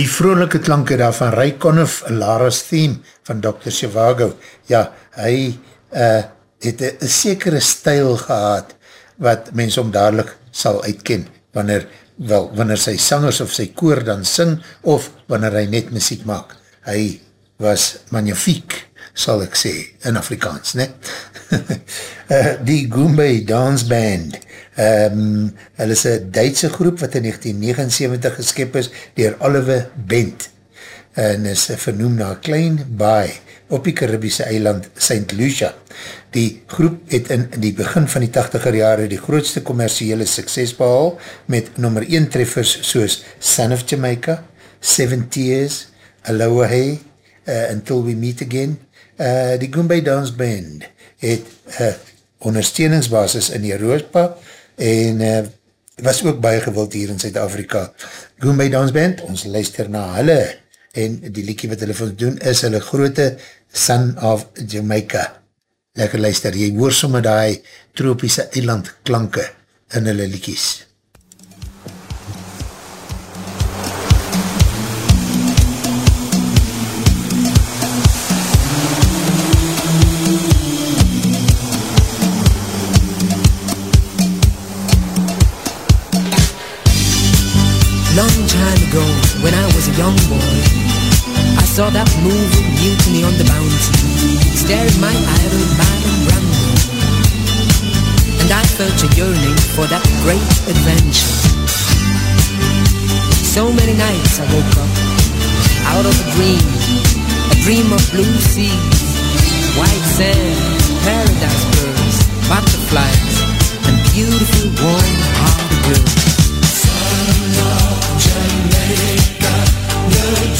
Die vrolijke klanke daar van Ray Conniff, Lara's theme van Dr. Shivago. Ja, hy uh, het een sekere stijl gehad wat mens om dadelijk sal uitken wanneer, wel, wanneer sy sangers of sy koor dan sing of wanneer hy net muziek maak. Hy was magnifiek, sal ek sê, in Afrikaans, ne? uh, die Goombay Dance Band, um, hulle is een Duitse groep wat in 1979 geskip is dier Oliver Bent en is vernoem na klein baai op die Caribische eiland St. Lucia. Die groep het in die begin van die 80er jare die grootste commerciële sukses behal met nummer 1 treffers soos Son of Jamaica, Seven Tears, Aloha Hey, uh, Until We Meet Again. Uh, die Goombay Dance Band het uh, ondersteuningsbasis in Europa en uh, was ook baie gewild hier in Zuid-Afrika. Goombay Dance Band, ons luister na hulle en die liekie wat hulle vir ons doen is hulle grote Son of Jamaica. Lekker luister, jy hoor somme die tropiese eiland klanke in hulle liekies. Long time ago, when I was a young boy, I saw that movie Mutiny on the Bounty stare at my idol Marlon Brando, and I felt a yearning for that great adventure. So many nights I woke up out of a dream, a dream of blue seas, white sand, paradise birds, butterflies, and beautiful warm-hearted girls. And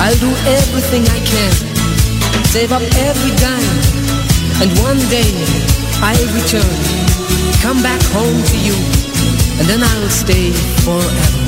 I'll do everything I can, save up every dime, and one day I'll return, come back home to you, and then I'll stay forever.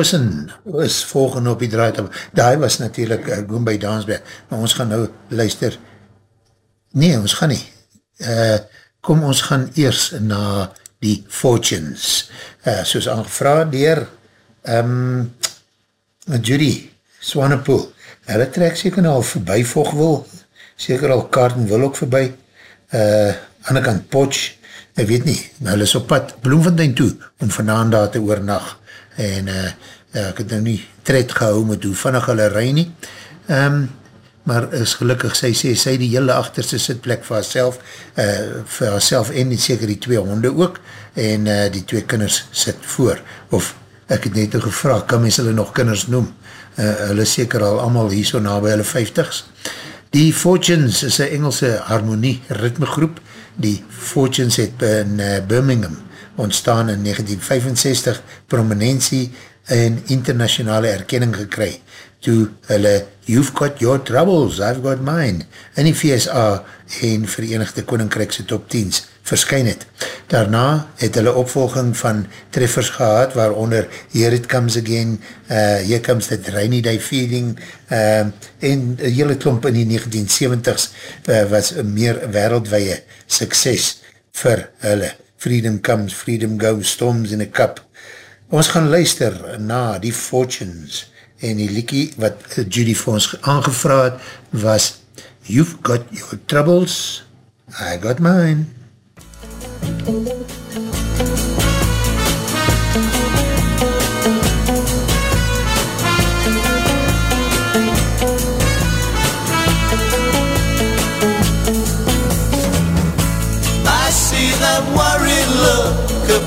Oberson is volgende op die draad. Daai was natuurlijk uh, Goombay Dansberg, maar ons gaan nou luister. Nee, ons gaan nie. Uh, kom, ons gaan eers na die Fortunes. Uh, soos aangevra dier um, Judy Swanepoel. Hulle trek seker nou al voorbij Vogwil, seker al Kaarten wil ook voorbij. Uh, aan die kant Potsch, ek weet nie, maar hulle is op pad Bloemfontein toe, om vandaan daar te oornag, en uh, ek het nou nie tred gehou met hoe vannig hulle rij nie, um, maar is gelukkig, sy sê, sy die hele achterste sitplek vir haarself, uh, vir haarself en nie seker die twee honde ook, en uh, die twee kinders sit voor, of ek het net gevraag, kan mens hulle nog kinders noem, uh, hulle seker al allemaal hier so na by hulle vijftigs. Die Fortunes is een Engelse harmonie ritmegroep, die Fortunes het in uh, Birmingham ontstaan in 1965 prominentie en internationale erkenning gekry toe hulle You've Got Your Troubles, I've Got Mine in die VSA en Verenigde Koninkrijkse top 10's verskyn het. Daarna het hulle opvolging van treffers gehad waaronder Here It Comes Again, uh, Here Comes That Rainy Day Feeling uh, en een hele klomp in die 1970s uh, was een meer wereldwee sukses vir hulle. Freedom Comes, Freedom Goes, Storms in a Cup. Ons gaan luister na die Fortunes en die liekie wat Judy vir ons aangevraad was You've Got Your Troubles, I Got Mine. I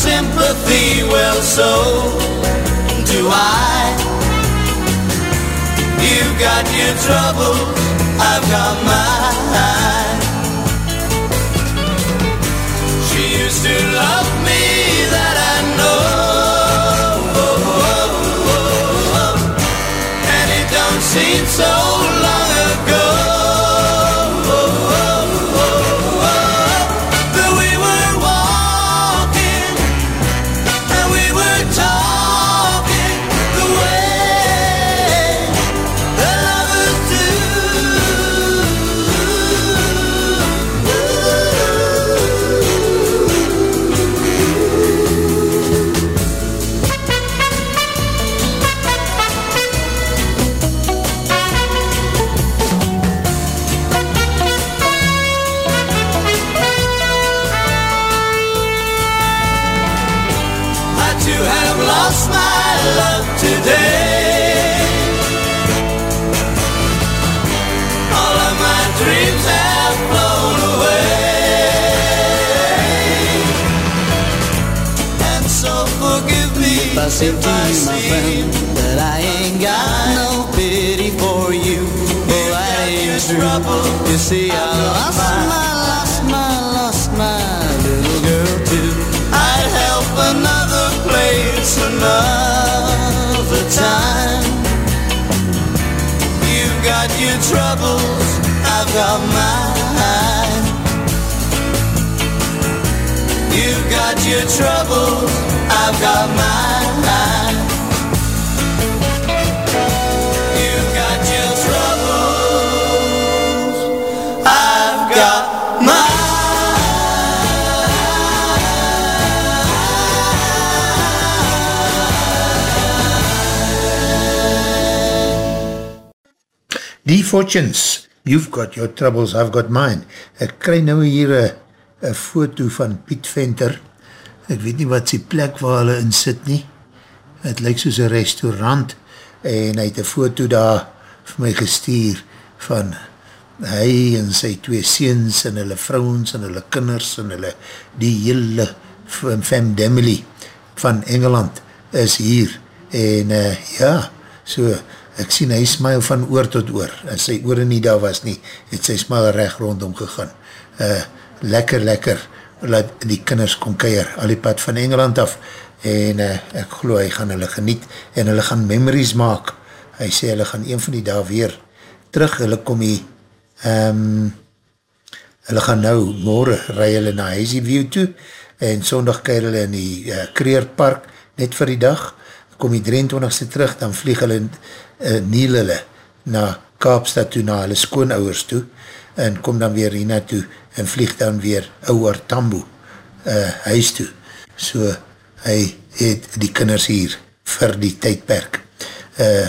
sympathy, well, so do I. You've got your troubles, I've got mine. She used to love me, that I know. And it don't seem so me if I seem, that I ain't got no pity for you. Oh, I ain't trouble. You see, I lost my, lost my, lost my little girl too. I'd help another place another time. You've got your troubles, I've got mine. You've got your troubles, I've got mine. Die Fortunes You've got your troubles, I've got mine. Ek kry nou hier een foto van Piet Venter. Ek weet nie wat sy plek waar hulle in sit nie. Het lyk soos een restaurant en hy het een foto daar vir my gestuur van hy en sy twee seens en hulle vrouwens en hulle kinders en hulle die hele fam family van Engeland is hier en uh, ja, so ek sien hy smile van oor tot oor. En sy oor nie daar was nie, het sy smile recht rondom gegaan. Uh, lekker lekker laat die kinders kon keir al die pad van Engeland af en uh, ek geloof hy gaan hulle geniet en hulle gaan memories maak. Hy sê hulle gaan een van die daar weer terug, hulle kom hier um, hulle gaan nou morgen rij hulle na Hazy View toe en sondag keir hulle in die uh, Kreerpark net vir die dag kom die 23ste terug, dan vlieg hulle uh, niel hulle na Kaapstad toe, na hulle skoonouwers toe en kom dan weer hierna toe en vlieg dan weer ouwer Tambo uh, huis toe. So hy het die kinders hier vir die tydperk uh,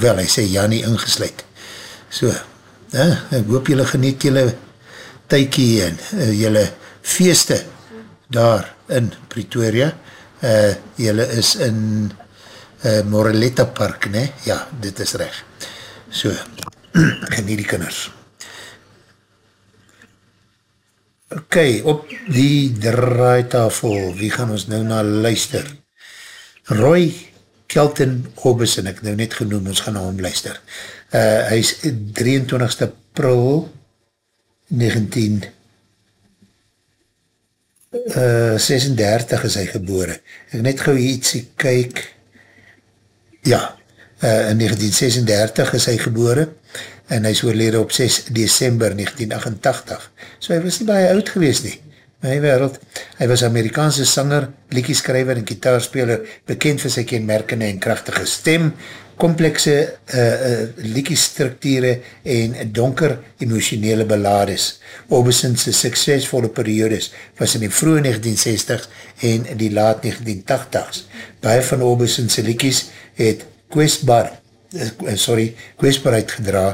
wel hy sê ja nie ingesluid so uh, ek hoop julle geniet julle tykie en uh, julle feeste daar in Pretoria uh, julle is in uh, Moreletta Park ne? ja, dit is recht so, geniet die kinders Ok, op die draaitafel, wie gaan ons nou na luister? Roy Kelton Obeson, ek nou net genoem, ons gaan na hom luister. Uh, hy is 23ste april 19 uh, 36 is hy gebore. Ek net gauw ietsie kyk, ja, uh, in 1936 is hy gebore, en hy is oorlede op 6 december 1988. So hy was nie baie oud gewees nie, my wereld. Hy was Amerikaanse sanger, liekieskrijver en gitaarspeler, bekend vir sy kenmerkende en krachtige stem, komplekse uh, uh, liekiestrukture en donker emotionele belades. Obesinse suksesvolle periodes was in die vroege 1960s en die laat 1980s. Baie van Obesinse liekies het kwestbaar, uh, sorry, kwestbaarheid gedra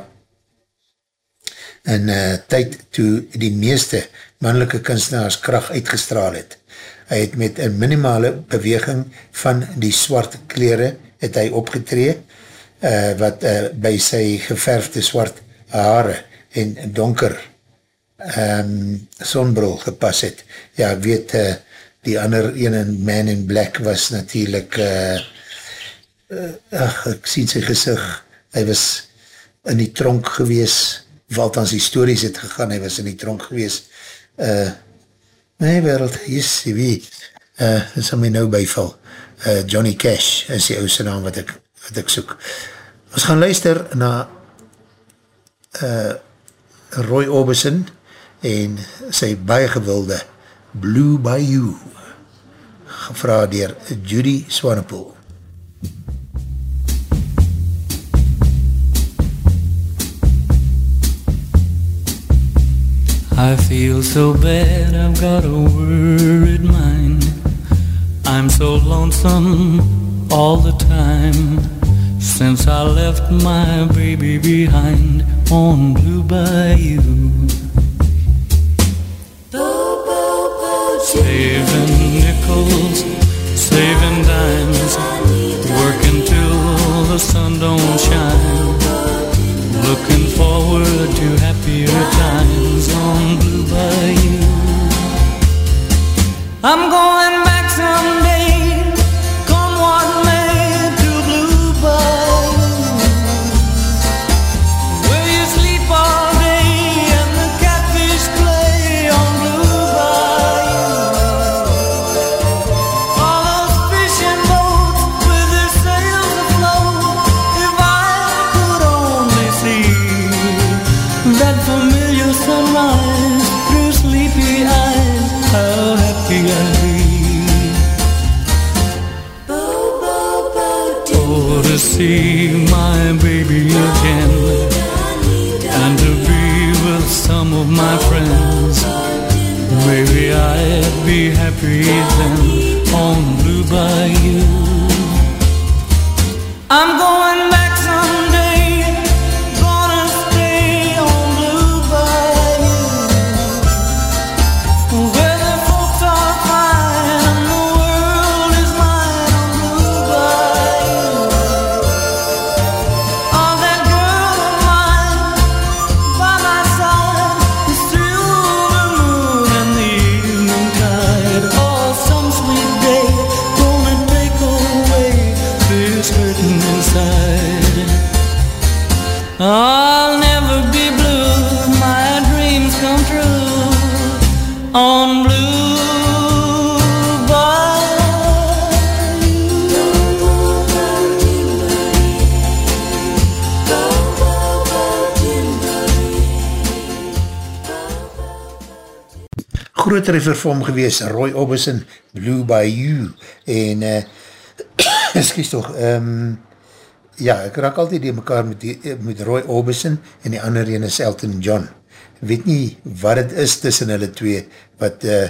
in uh, tyd toe die meeste mannelike kunstenaars kracht uitgestraal het. Hy het met een minimale beweging van die swart kleren het hy opgetree, uh, wat uh, by sy geverfde swart haare en donker um, sonbril gepas het. Ja, ek weet, uh, die ander ene man in black was natuurlijk, uh, uh, ach, ek sien sy gezicht, hy was in die tronk gewees, Waltans histories het gegaan, hy was in die tronk gewees. Uh, my wereld, yes, wie, uh, dit sal my nou bijval. Uh, Johnny Cash is die ouse naam wat ek, wat ek soek. Ons gaan luister na uh, Roy Orbison en sy baie gewilde Blue Bayou gevra dier Judy Swanepoel. I feel so bad, I've got a worried mind. I'm so lonesome all the time since I left my baby behind on Blue Bayou. Saving nickels, saving dimes, working till the sun don't shine. Looking forward to happier times on Blue Bayou. I'm going back someday, treffer vir hom gewees, Roy Orbison, Blue by You, en, uh, excuse toch, um, ja, ek raak altyd die mekaar met, die, met Roy Orbison, en die ander ene is Elton John. Weet nie wat het is tussen hulle twee, wat uh,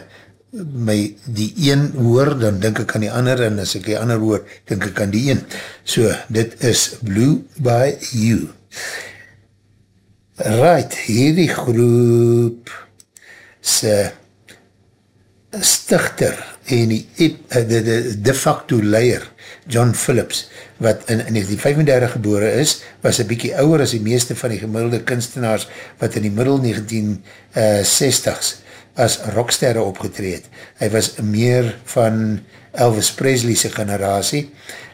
my die een hoor, dan denk ek aan die ander, en as ek die ander hoor, denk ek aan die een. So, dit is Blue by You. Right, hierdie groep se stichter en die de, de, de facto leier John Phillips, wat in, in 1935 gebore is, was een bykie ouwer as die meeste van die gemiddelde kunstenaars wat in die middel 1960s as rocksterre opgetreed. Hy was meer van Elvis Presley's generatie,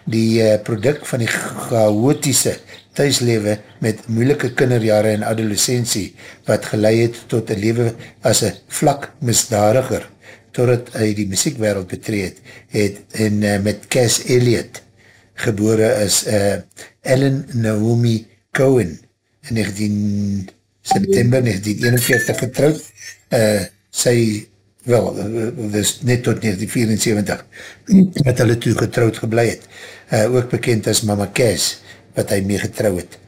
die uh, product van die chaotische thuislewe met moeilike kinderjare en adolescentie, wat geleid het tot een lewe as een vlak misdadiger, totdat hy die muziekwereld betreed het en uh, met Cass Elliot gebore is uh, Ellen Naomi Cohen in 19 september 1941 getrouwd. Uh, sy wel, was net tot 1974 met hulle toe getrouwd geblei het. Uh, ook bekend as Mama Cass wat hy mee getrouw het.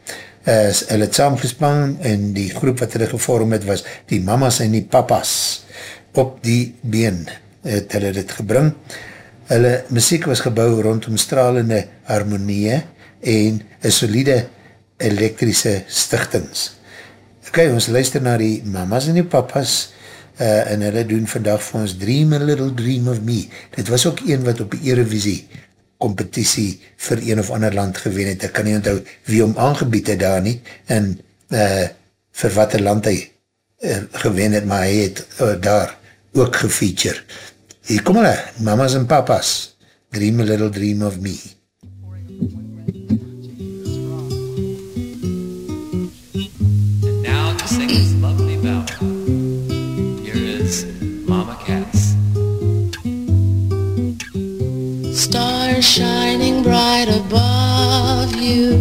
Uh, hulle het saamgespan en die groep wat hulle gevorm het was die mamas en die papas op die been het hulle dit gebring. Hulle muziek was gebouw rondom stralende harmonie en een solide elektrische stichtings. Ok, ons luister na die mamas en die papas uh, en hulle doen vandag vir ons Dream a Little Dream of Me. Dit was ook een wat op die Eurovisie competitie vir een of ander land gewen het. Ek kan nie onthou wie om aangebied het daar nie en uh, vir wat land hy uh, gewen het, maar hy het uh, daar ook gefeature. Hier kom hulle, mamas en papas, Dream a Little Dream of Me. And now to sing this lovely ballad. Here is Mama Cass. Stars shining bright above you.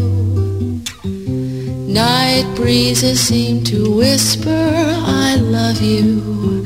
Night breezes seem to whisper, I love you.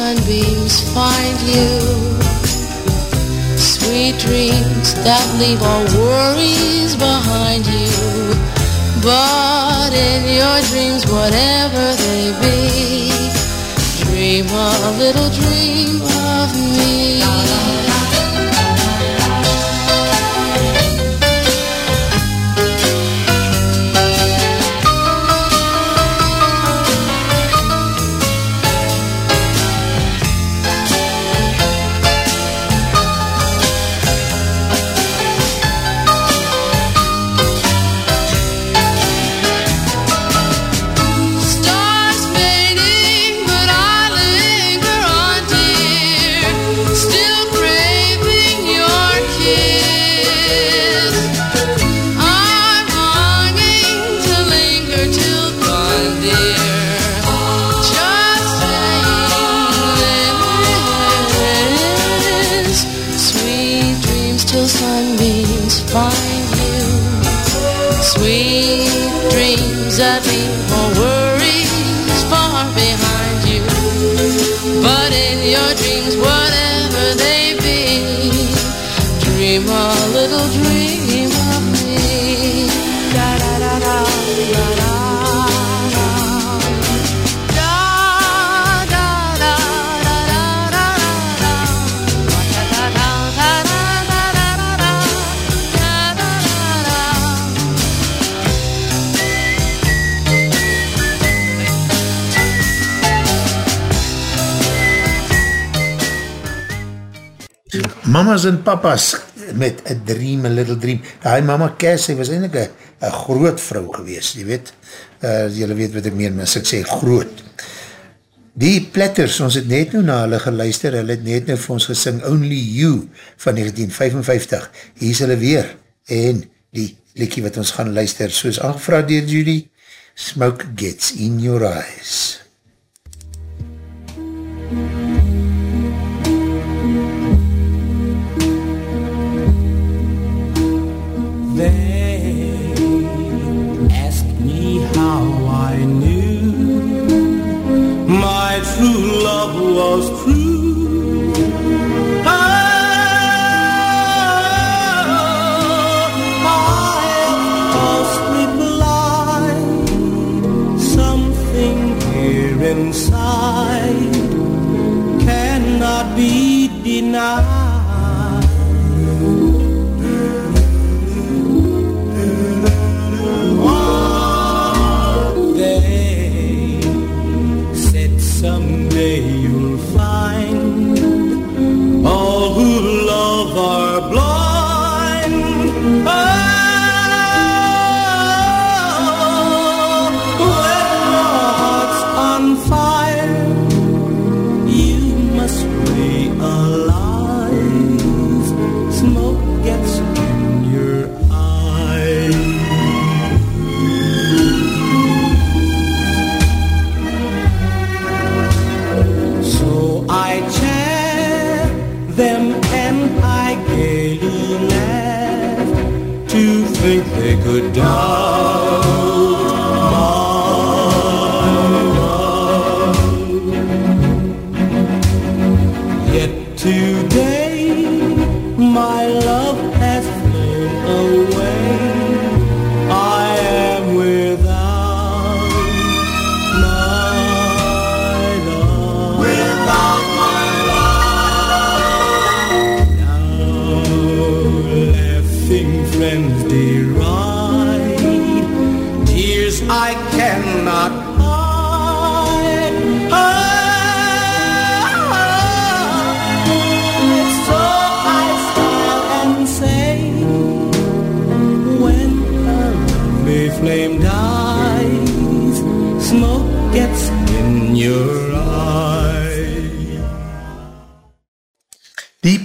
sunbeams find you. Sweet dreams that leave all worries behind you. But in your dreams, whatever they be, dream a little dream mamas en papas met a dream, a little dream. Die mama Cass, sy was eindelijk een, een groot vrou gewees, jy weet. Uh, jylle weet wat ek meen, as ek sê groot. Die Platters, ons het net nou na hulle geluister, hulle het net nou vir ons gesing Only You van 1955. Hier is hulle weer. En die liekie wat ons gaan luister, soos aangevraag dier Judy, Smoke Gets In Your Eyes. They asked me how I knew my true love was true. Ah, inside cannot be denied.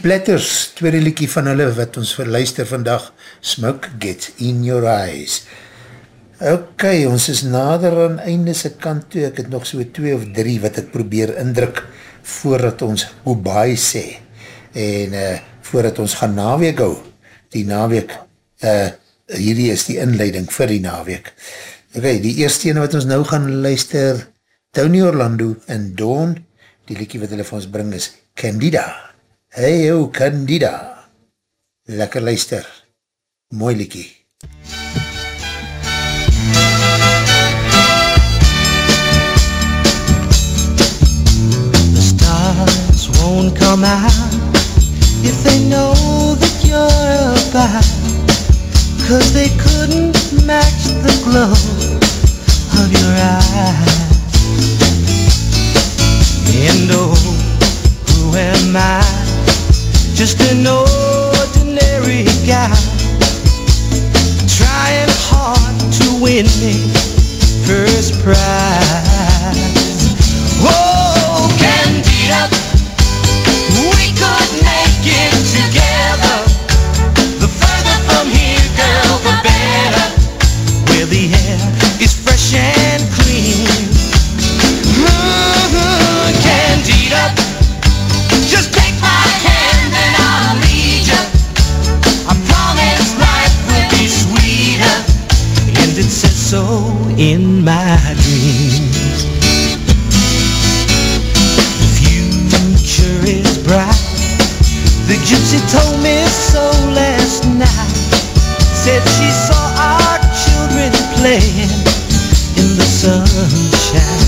Platters, tweede liekie van hulle wat ons verluister vandag, Smoke Gets In Your Eyes. Ok, ons is nader aan einde se kant toe, ek het nog so twee of drie wat ek probeer indruk voordat ons goodbye sê. En uh, voordat ons gaan naweek hou, die naweek, uh, hierdie is die inleiding vir die naweek. Ok, die eerste ene wat ons nou gaan luister, Tony Orlando en Dawn, die liekie wat hulle vir ons bring is Candida. Hey ho, Candida. Lekker luister. Mooi liekie. The stars won't come out if they know that you're about. Cause they couldn't match the glow of your eyes. And oh, who am I? Just an ordinary guy. Trying hard to win me first prize. Whoa, Candida, in my dreams. The future is bright. The gypsy told me so last night. Said she saw our children playing in the sunshine.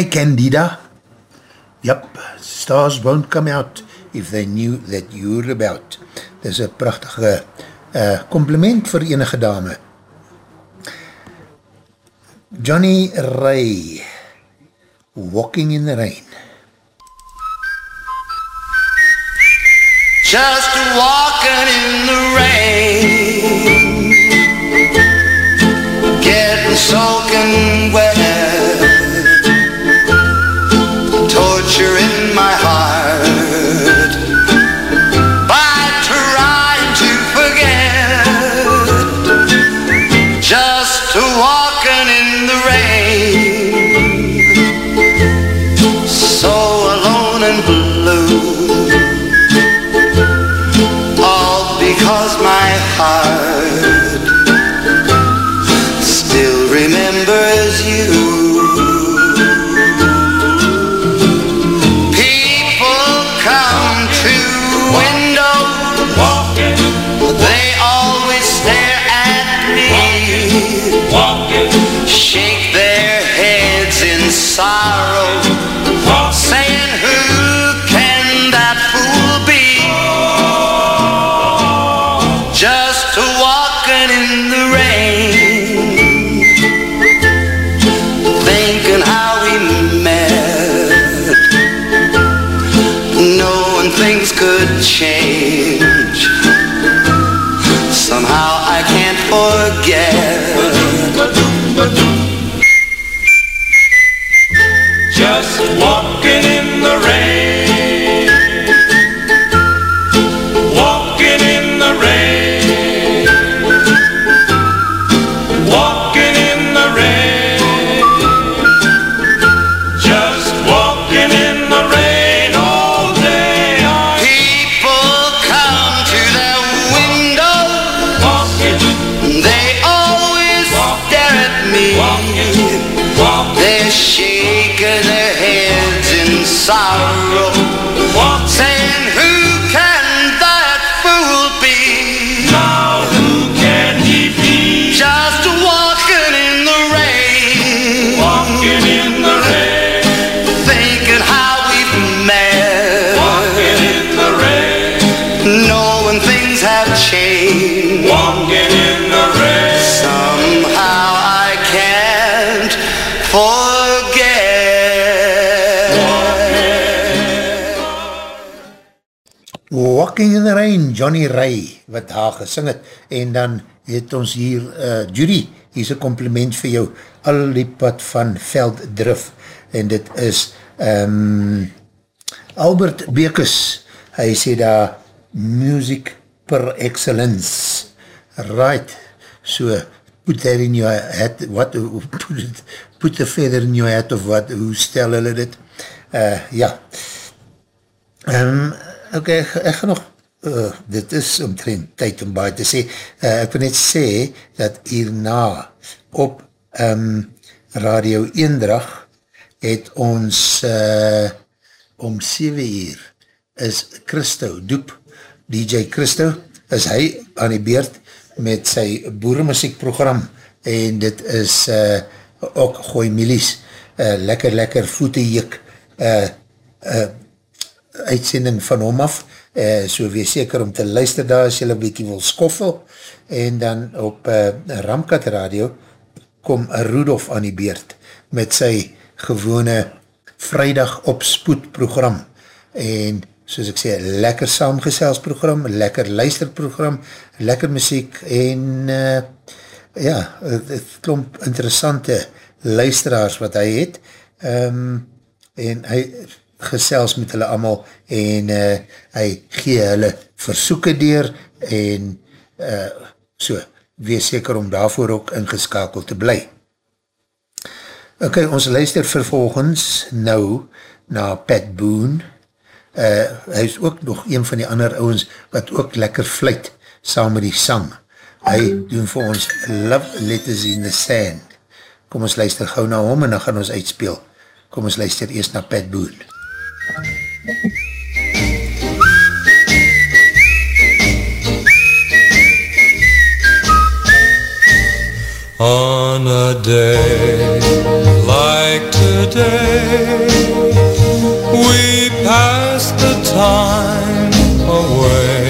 My Candida. Yep, stars won't come out if they knew that you're about. Dis een prachtige uh, compliment vir enige dame. Johnny Ray, Walking in the Rain. Just walking in the rain, getting soaking wet, in the Rain, Johnny Ray, wat daar gesing het, en dan het ons hier, uh, Judy, hier is een compliment vir jou, al die pad van Velddrif, en dit is um, Albert Bekes, hy sê daar, music per excellence, right, so, put that in your hat, what, put, it, put a feather in your hat, of wat, hoe stel hulle dit, uh, ja, um, ok, ek, ek gaan nog, uh, dit is omtrent tyd om baie te sê, uh, ek wil net sê, dat hierna, op um, Radio Eendrag, het ons uh, om 7 uur, is Christo Doep, DJ Christo, is hy aan die beurt met sy boeremuziekprogram, en dit is uh, ook gooi milies, uh, lekker lekker voete jik, uh, uh, uitsending van hom af, uh, so wees seker om te luister daar as jylle bykie wil skoffel, en dan op uh, Ramkat Radio kom Rudolf aan die beurt met sy gewone vrijdag op spoed program, en soos ek sê, lekker saamgeselsprogram, lekker luisterprogram, lekker muziek, en uh, ja, het, het klomp interessante luisteraars wat hy het, um, en hy gesels met hulle allemaal en uh, hy gee hulle versoeken deur en uh, so, wees seker om daarvoor ook ingeskakeld te bly. Ok, ons luister vervolgens nou na Pat Boone. Uh, hy is ook nog een van die ander ouwens wat ook lekker fluit saam met die sang. Hy doen vir ons Love Letters in the Sand. Kom ons luister gauw na hom en dan gaan ons uitspeel. Kom ons luister eerst na Pat Boone. On a day like today, we pass the time away,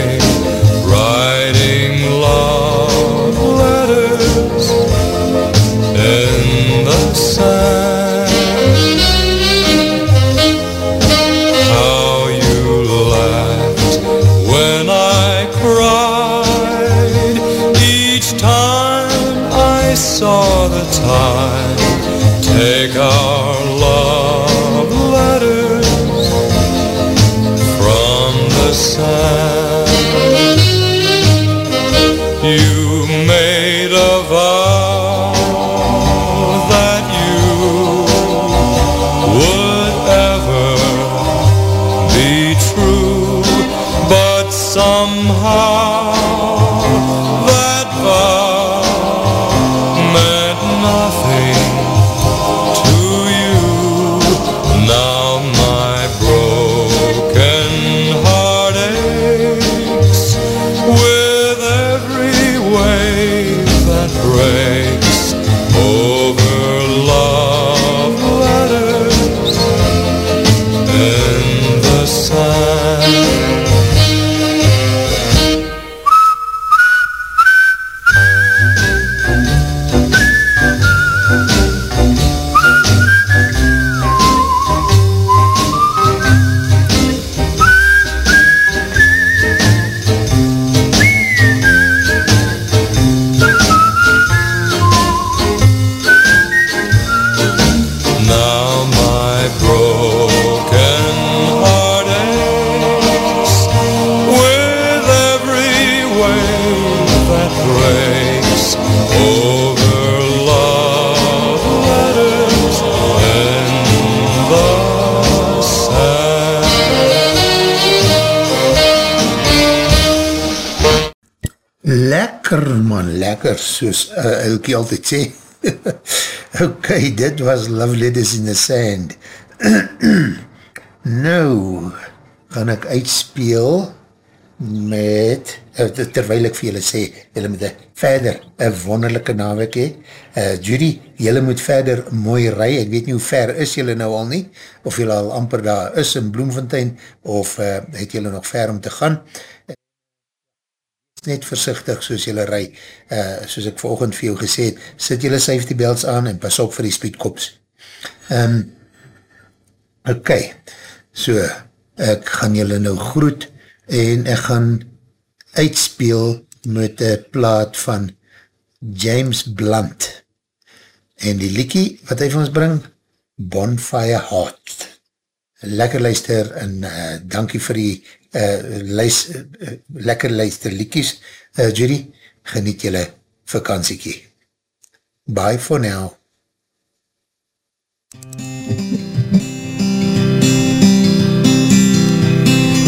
Lekker man, lekker, soos uh, Elkie altyd sê. ok, dit was Love Letters in the Sand. nou, gaan ek uitspeel met, uh, terwijl ek vir julle sê, julle moet verder, een wonderlijke naweek hee. Uh, Judy, julle moet verder mooi ry, ek weet nie hoe ver is julle nou al nie, of julle al amper daar is in Bloemfontein, of uh, het julle nog ver om te gaan net versichtig soos jylle rij, uh, soos ek volgend vir jou gesê het, sit jylle safety belts aan en pas op vir die speedkops. Um, ok, so, ek gaan jylle nou groet en ek gaan uitspeel met een plaat van James Blunt en die liekie wat hy vir ons bring, Bonfire Hot. Lekker luister en uh, dankie vir die uh, luis, uh, lekker luister liekies. Uh, Judy, geniet jylle vakantiekie. Bye for now.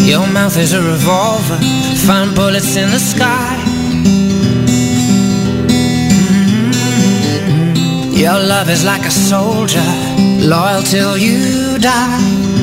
Your mouth is a revolver, find bullets in the sky. Mm-hmm. Your love is like a soldier, loyal till you die.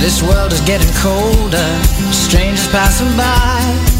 This world is getting colder, strangers passing by.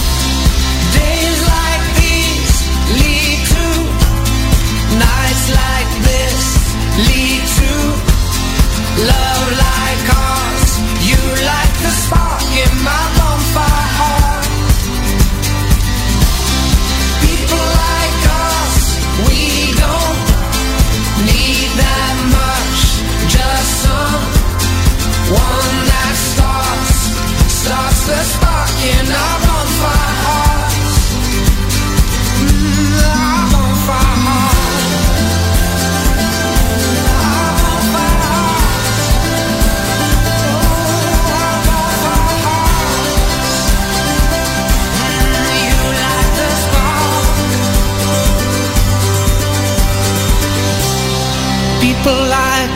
Lead to love like ours. You like the spark in my bonfire heart. People like us, we don't need that much. Just some one that starts, starts the spark in our